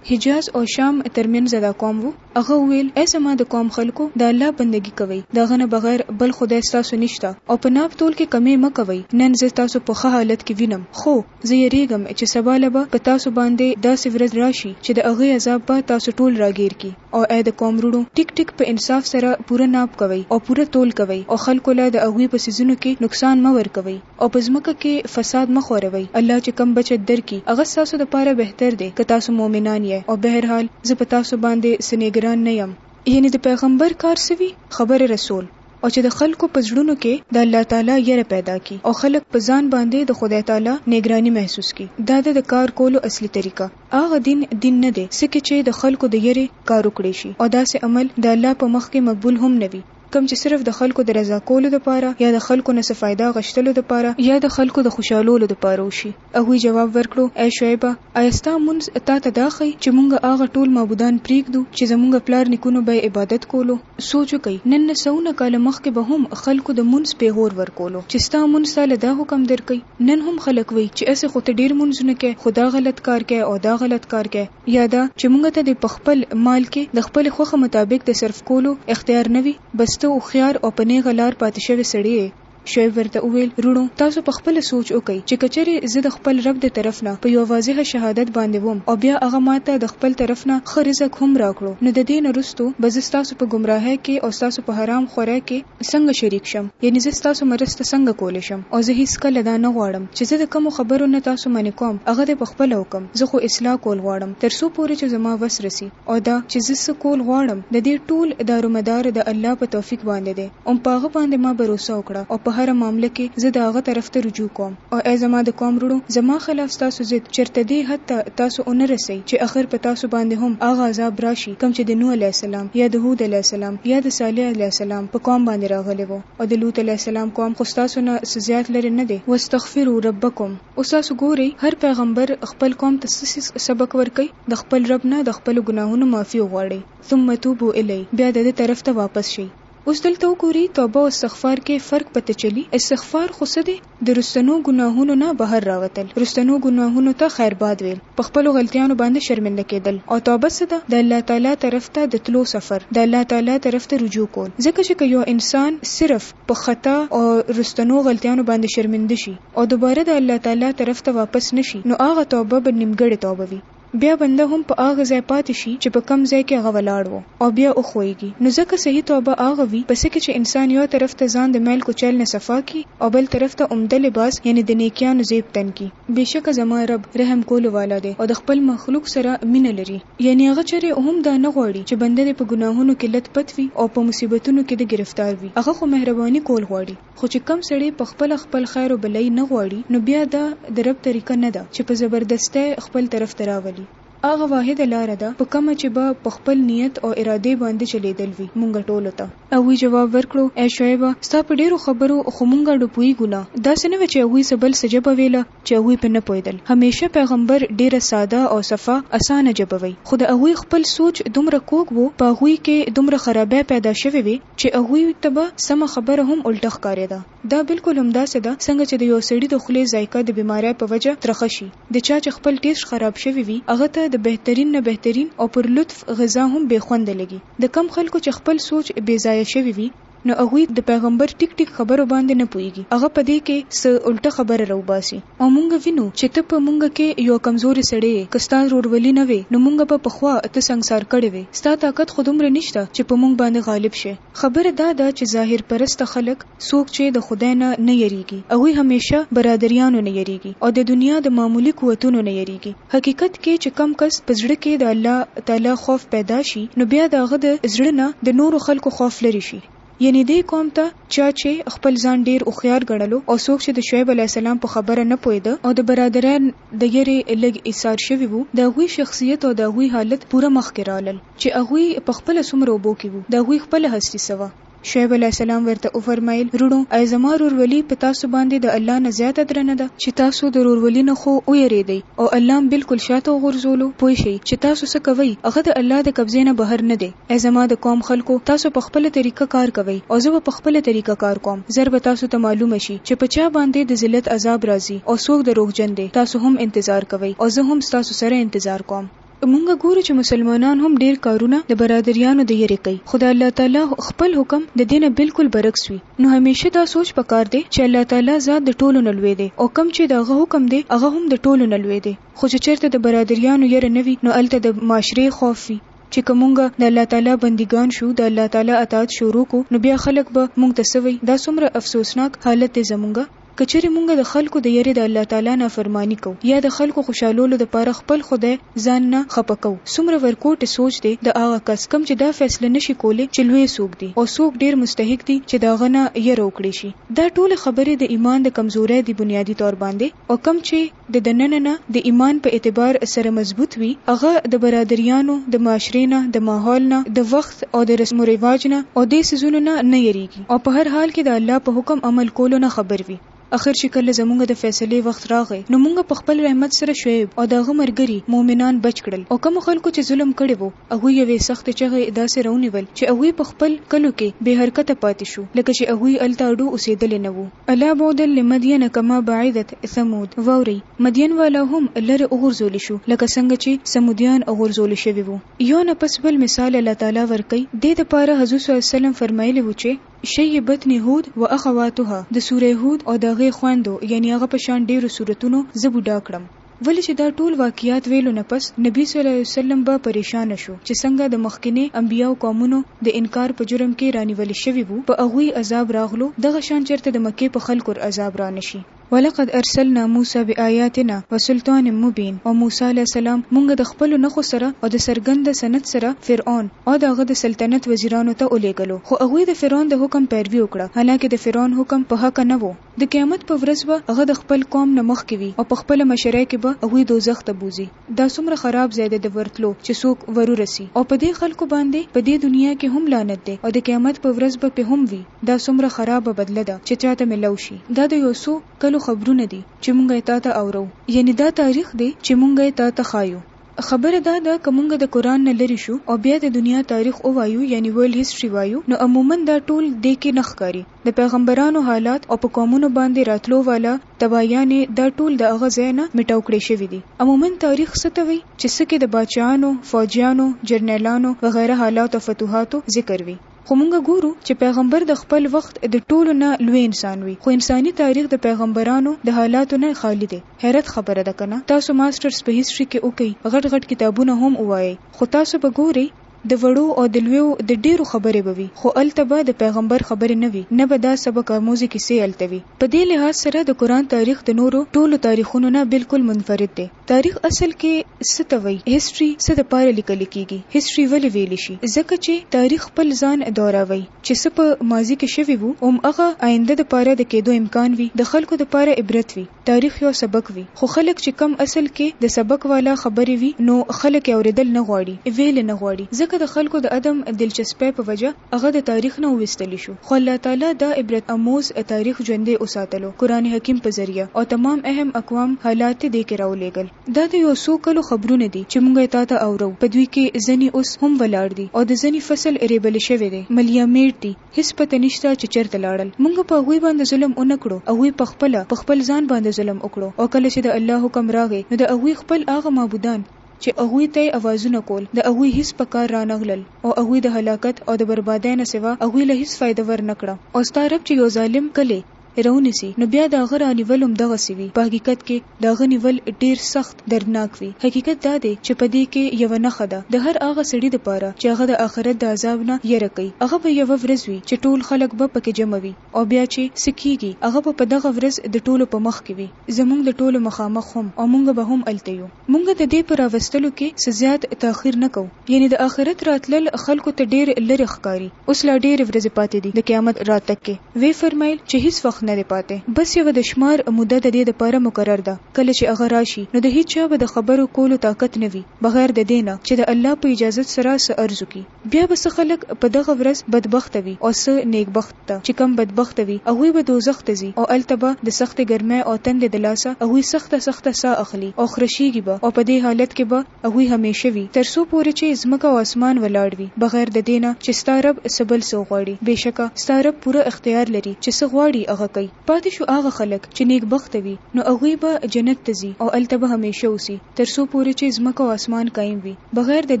حجاز او شام تر مینځه دا قوم وو، هغه وویل، ای زما د قوم خلکو! د الله بندګي کوئ، د هغه نه بغیر بل خدای ستاسو نشته او په ناپ تول کې کمې مه کوئ، نن زه تاسو په ښه حالت کې وینم، خو زه یریږم چې سبا له به په تاسو باندې داسې ورځ راشي چې د هغې عذاب به تاسو ټول راګیر کړي او ای د قوم وروڼو! ټیک ټیک په انصاف سره پوره ناپ کوئ او پوره تول کوئ او خلکو له د هغوی په څیزونو کې نقصان مه ورکوئ. او په ځمکه کښې فساد مه خوروئ، الله چې کوم بچت درکړي هغه ستاسو دپاره بهتر دی که تاسو مؤمنان یئ، او بهرحال زه په تاسو باندې څه نګران نه یم. یعنې د پیغمبر کار څه وي؟ خبر رسول، او چې د خلکو په زړونو کښې د الله تعالی یره پیدا کړي، او خلک په ځان باندې د خدای تعالی نګراني محسوس کړي، دا ده د کار کولو اصلي طریقه، هغه دین دین نه دی څه کښې چې د خلکو د یرې کار وکړې شي، او داسې عمل د الله په مخ کښې مقبول هم نه وي. کوم چې صرف د خلکو د رضا کولو دپاره یا د خلکو نه څه فایده غشتلو دپاره یا د خلکو د خوشحالولو دپاره وشي. هغوی جواب ورکړو، ای شعیبه! ایا ستا مونځ تا ته دا ښیي چې مونږ هغه ټول معبودان پرېږدو چې زمونږ پلار نیکونو به یې عبادت کولو؟ سوچ وکړئ! نن نه سوونه کاله مخکې به هم خلکو د مونځ پېغور ورکولو چې ستا مونځ تا له دا حکم درکوي. نن هم خلک وایي چې هسې خو ته ډېر مونځونه کوې خو دا غلط کار کوې او دا غلط کار کوې. یا دا چې موږ ته دې په خپل مال کې د خپلې خوښه مطابق د صرف کولو اختیار نه وي؟ بس ته هوښیار او په نېغه لار پاتې شوی سړی یې. شعیب ورته وویل، وروڼو! تاسو په خپله سوچ وکړئ چې که چېرې زه د خپل رب د طرف نه په یوه واضحه شهادت باندې وم او بیا هغه ما ته د خپل طرف نه ښه رزق هم راکړو، نو د دې نه وروسته به زه ستاسو په ګمراهۍ کې او ستاسو په حرام خورۍ کې څنګه شریک شم یعنی زه ستاسو مرسته څنګه کولی شم او زه هیڅ کله دا نه غواړم چی زه د کومو خبرو نه تاسو منع کوم هغه دی په خپله وکړم زه خو اصلاح کول غواړم تر څو پوری چی زما وس رسی او دا چی زه څه کول غواړم ددی ټول دارومدار د الله په توفیق باندی دی اوم په هغه باندی ما بروسه وکړه او په هره معامله کی زه د هغه طرف ته رجوع کوم. او ای زما د قوم وروڼو! زما خلاف ستاسو ضد چرته دې حد ته تاسو ونه رسوي چې اخر په تاسو باندې هم هغه عذاب راشي کوم چې د نوح علیه السلام یا د هود علیه السلام یا د صالح علیه السلام په قوم باندې راغلی وو او د لوط علیه السلام قوم خو ستاسو نه څه زیات لرې نه دی. واستغفروا ربکم اوس تاسو ګورئ هر پیغمبر خپل قوم ته څه څیز سبق ورکوي د خپل رب نه د خپلو ګناهونو معافي وغواړئ ثم توبو الیه بیا د ده طرف ته واپس شئ اوس دلته وګورئ توبه او استغفار کې فرق پته چلي استغفار خو څه دی؟ د رستنو ګناهونو نه بهر راوتل، رستنو ګناهونو ته خیر باد ویل، په خپلو غلطیانو باندې شرمنده کیدل او توبه څه ده؟ د الله تعالی طرف ته د تلو سفر، د الله تعالی طرف ته رجوع کول، ځکه چې که یو انسان صرف په خطا او رستنو غلطیانو باندې شرمنده شي او دوباره د الله تعالی طرف ته واپس نه شي نو هغه توبه به نیمګړې توبه وي. بیا بنده هم په هغه ځای پاتې شي چې په کوم ځای کې هغه ولاړ و او بیا وښویږي نو ځکه صحیح توبه هغه وي په څه کې چې انسان یو طرف ته ځان د میل کوچیل نه صفا کړي او بل طرف ته عمده لباس یعنې د نیکیانو زیب تن کړي. بېشکه زما رب رحم کولو والا دی او د خپل مخلوق سره مینه لري یعنې هغه چېرې هم دا نه غواړي چې بنده دې په ګناهونو کې لت پت وي او په مصیبتونو کې دې ګرفتار وي هغه خو مهرباني کول غواړي. خو چې کوم سړی په خپله خپل خیر او بلایي نه غواړي نو بیا دا د رب طریقه نه ده چې په زبردستۍ خپل طرف ته راولي. هغه واحده لاره ده په کومه چې به په خپل نیت او ارادې باندې چلیدل وي مونږ ټولو ته. هغوی جواب ورکړو، ای شعیبه! ستا په ډیرو خبرو خو مونږ ډوپوهیږو نه، داسې نه وه چې هغوی څه بل څه ژبه ویله، چې هغوی پرې نه پوهېدل. همېشه پيغمبر ډېره ساده او صفا، اسانه، ژبه وي، خو د هغوی خپل سوچ دومره کوږ وو، په هغوی کې دومره خرابۍ پيدا شوې وې، چې هغوی ته به سمه خبره هم الټه ښکارېده. دا بالکل همداسې ده، څنګه چې د يو سړي د خولې ذايقه د بيمارۍ په وجه ترخه شي. د چا چې خپل ټېسټ خراب شوی وي، هغه ته د بهترين نه بهترين او پر لطف غذا هم بې خونده لګي. د کوم خلکو چې خپل سوچ بې ځايه شوی وي، نو هغوی د پیغمبر ټیک ټیک خبرو باندې نه پوهیږي، هغه په دې کې څه الټه خبره راوباسي او مونږ وینو چې ته په مونږ کې یو کمزوری سړی یې، که ستا ورورولي نه وی نو مونږ به پخوا ته سنګسار کړی وی، ستا طاقت خو دومره نشته چې په مونږ باندې غالب شی. خبره دا ده چې ظاهر پرسته خلک، څوک چې د خدای نه نه یریږي، هغوی همیشه برادریانو نه یریږي او د دنیا د معمولي قوتونو نه یریږي، حقیقت کې چې کوم کس په زړه کې د الله تعالی خوف پیدا شي نو بیا د هغه د زړه نه د نورو خلکو خوف لرې شي. یعنې دې قوم ته چا چې خپل ځان ډېر هوښیار ګڼلو او څوک چې د شعیب علیه السلام په خبره نه پوهېده او د برادرۍ نه د یرې لږ ایسار شوي وو د هغوی شخصیت او د هغوی حالت پوره مخکې راغلل چې هغوی پخپله څومره اوبو کې وو د هغوی خپله هستي څه وه؟ شعیب علیه السلام ورته وفرمایل، وروڼو! ایا زما ورورولي په تاسو باندې د الله نه زیاته درنه ده، چې تاسو د ورورولي نه خو ویرېدئ او الله هم بالکل شاته وغورځولو، پوه شئ چې تاسو څه کوئ هغه د الله د قبضې نه بهر نه دی، ای زما د قوم خلکو! تاسو په خپله طریقه کار کوئ او زه به په خپله طریقه کار کوم، زر به تاسو ته معلومه شي چې په چا باندې د ذلت عذاب راځي او څوک دروغجن دی، تاسو هم انتظار کوئ او زه هم ستاسو سره انتظار کوم. مونږ ګورو چې مسلمانان هم ډیر کارونه د برادریانو د یرې کوي خو د الله تعالی خپل حکم د دې نه بالکل برعکس وي نو همیشه دا سوچ پکار دی چې الله تعالی ذات د ټولو نه لوی دی او کوم چې د هغه حکم دی هغه هم د ټولو نه لوی دی خو چې چرته د برادریانو یره نه وي نو هلته د معاشرې خوف وي چې که مونږ د الله تعالی بندګان شو د الله تعالی اطاعت شروع کو نو بیا خلک به مونږ ته څه وایي دا څومره افسوسناک حالت دی زمونږ که چېرې مونږ د خلکو د یرې د الله تعالی نافرماني کوو یا د خلکو خوشحالولو دپاره خپل خدای ځان نه خپه کوو څومره ورکوټې سوچ دی د هغه کس کوم چې دا فیصله نشي کولې چې لوی څوک دي او څوک ډېر مستحق دي چې د هغه نه یره وکړې شي دا ټولې خبرې د ایمان د کمزورۍ دي بنیادي طور باندې او کوم چې د دننه نه د ایمان په اعتبار سره مضبوط وي، هغه د برادریانو، د معاشرې نه، د ماحول نه، د وخت او د رسم و رواج نه او دې څیزونو نه نه یریږي او په هر حال کې د الله په حکم عمل کولو نه خبر وي. اخر چې کله زمونږ د فیصلې وخت راغی نو مونږ په خپل رحمت سره شعیب او د هغه مرګري، مؤمنان، بچ کړل او کومو خلکو چې ظلم کړی وو هغوی یوې سختې چغې داسې راونیول چې هغوی په خپل کلو کې بې حرکته پاتې شو لکه چې هغوی هلته اډو اوسیدلی نه وو. الا بعدا لمدین کما بعدت ثمود، واورئ! مدین والا هم لرې وغورځول شو لکه څنګه چې ثمودیان غورځول شوي وو. یو نه پس بل مثال الله تعالی ورکوي، دې دپاره حضور صلی الله علیه وسلم فرمایلي وو چې. شیبتنی هود واخواتها، د سورة هود او د هغې خویندو یعنی هغه په شان ډېرو سورتونو زه بوډا کړم. ولې چې دا ټول واقعات ویلو نه پس نبی صلی الله علیه وسلم به پریشانه شو چې څنګه د مخکنې انبیاوو قومونو د انکار په جرم کې رانیول شوي وو په هغوی عذاب راغلو دغه شان چرته د مکې په خلکور عذاب رانشي. ولقد ارسلنا موسی بآیاتنا وسلطان مبین او موسی علیه السلام مونږ د خپلو نښو سره او د څرګند سند سره فرعون او د هغه د سلطنت وزیرانو ته ولېږلو خو هغوی د فرعون د حکم پیروي وکړه حالانکه د فرعون حکم په حق نه وو. د قیامت په ورځ به هغه د خپل قوم نه مخکې وي او په خپله مشرۍ کې به هغوی دوزخ ته بوځي. دا څومره خراب ځای دی د ورتلو چې څوک ورورسي او په دې خلکو باندې په دې دنیا کې هم لعنت دی او د قیامت په ورځ به پې هم وي دا څومره خرابه بدله ده چې چاته ملو شي دا د یو څو کلو خبرونه دي چې مونږ یې تاته اورو یعنې دا تاریخ دی چې مونږ یې تاته ښایو خبره دا ده که مونږ د قرآن نه لرې شو او بیا د دنیا تاریخ ووایو یعنې ورلډ هسټري وایو نو عموماً دا ټول دې کې نه ښکاري. د پیغمبرانو حالات او په قومونو باندې راتلو والا تباهیانې دا ټول د هغه ځای نه مټاو کړې شوي دي. عموماً تاریخ څه ته وي چې څه کې د باچاهانو، فوجیانو، جرنیلانو وغیره حالات او فتوحاتو ذکر وي. خو مونږ ګورو چې پیغمبر د خپل وخت د ټولو نه لوی انسان وي خو انساني تاریخ د پیغمبرانو د حالاتو نه خالي دی. حیرت خبره ده کنه تاسو ماسټرز په هسټري کې وکړئ غټ غټ کتابونه هم ووایئ خو تاسو به ګورئ د وړو او د لویو د ډېرو خبرې به وي، خو هلته به د پیغمبر خبرې نه وي، نه به دا سبق آموزې کیسې هلته وي. په دې لحاظ سره د قرآن تاریخ د نورو ټولو تاریخونو نه بالکل منفرد دی. تاریخ اصل کې څه ته وایي؟ هسټري څه د پاره لیکل کیږي؟ هسټري ولې ویل شي؟ ځکه چې تاریخ خپل ځان دوراوی. چې څه په ماضي کې شوي وو اوم هغه آینده د پاره د کېدو امکان وي د خلکو د پاره عبرت وي تاریخ یو سبق وي خو خلک چې کم اصل کې د سبق والا خبرې وي نو خلک یې اورېدل نه غواړي ویل یې نه غواړي ځکه د خلکو د عدم دلچسپۍ په وجه هغه د تاریخ نه وویستل شو خو الله تعالی دا عبرت اموز تاریخ ژوندی اوساتلو قرآن حکیم په ذریعه او تمام اهم اقوام حالات دې کې راولېږل. دا د یو څو کلو خبرونه دي چې موږ یې تا ته اورو، په دوی کې ځني اوس هم ولاړ دي او د ځني فصل رېبل شوی دی، ملیامېډ دي، هېڅ پته نشته چې چېرته لاړل. موږ په هغوی باندې ظلم ونه کړو، هغوی په خپله په خپل ځان باندې ظلم وکړو او کله چې د الله حکم راغی نو د هغوی خپل هغه معبودان، چې هغوی ته یې اوازونه کول، د هغوی هېڅ په کار رانغلل او هغوی د هلاکت او د بربادۍ نه سوا هغوی له هېڅ فایده ورنه کړه. او ستا رب چې یو ظالم کلی یې راونیسي نو بیا د هغه رانیول همدغسې وي، په حقیقت کې د هغه نیول ډېر سخت دردناک وي. حقیقت دا دی چې په دې کې یوه نښه ده د هر هغه سړي لپاره چې هغه د آخرت د عذاب نه یره کوي. هغه به یوه ورځ وي چې ټول خلک به پکې جمع وي او بیا چې څه کېږي هغه به په دغه ورځ د ټولو په مخکې وي، زموږ د ټولو مخامخ هم او موږ به هم هلته یو. مونږ د دې په راوستلو کې څه زیات تاخیر نه کوو، یعنې د آخرت راتلل خلکو ته ډېر لرې ښکاري، اوس لا ډېرې ورځې پاتې دي، د قیامت راتګ کې وې فرمایل چې هیڅ وخت نه دی پاتې، بس یوه د شمار موده د دې لپاره مقرر ده، کله چې هغه راشي نو د هیچا به د خبرو کولو طاقت نه وي بغیر د دې نه چې د الله په اجازت سره څه عرض وکړي. بیا به څه خلک په دغه ورځ بدبخته وي او څه نېکبخت ته چې کوم بدبخته وي هغوی به دوزخ ته ځي او هلته به د سختې ګرمۍ او تندې د لاسه هغوی سخته سخته ساه اخلي او خرشېږي به او په دې حالت کې به هغوی همېشه وي تر څو پورې چې ځمکه او اسمان ولاړ وي بغیر د دې نه چې ستا رب څه بل څه وغواړي بېشکه ستا رب پوره اختیار لري چې څه غواړي هغه کوي. پاتې شو هغه خلک چې نېک بخته وي نو هغوی به جنت ته ځي او هلته به همېشه اوسي تر څو پورې چې ځمکه او اسمان قایم وي بغیر د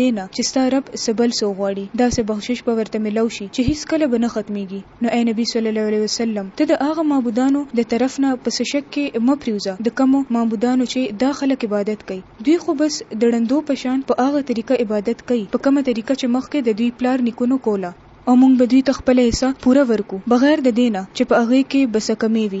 دې نه چې ستا رب څه بل څه وغواړي داسې بخشش به ورته ملاو شي چې هېڅکله به نه ختمېږي نو ای نبي صلی الله علیه وسلم ته د هغه معبودانو د طرف نه په څه شک کې مه پرېوځه د کومو معبودانو چې دا خلک عبادت کوي دوی خو بس د ړندو په شان په هغه طریقه عبادت کوي په کومه طریقه چې مخکې د دوی پلار نیکونو کوله. او موږ به دوی ته خپله حصه پوره ورکړو بغیر د دې نه چې په هغې کې به څه کمی وي.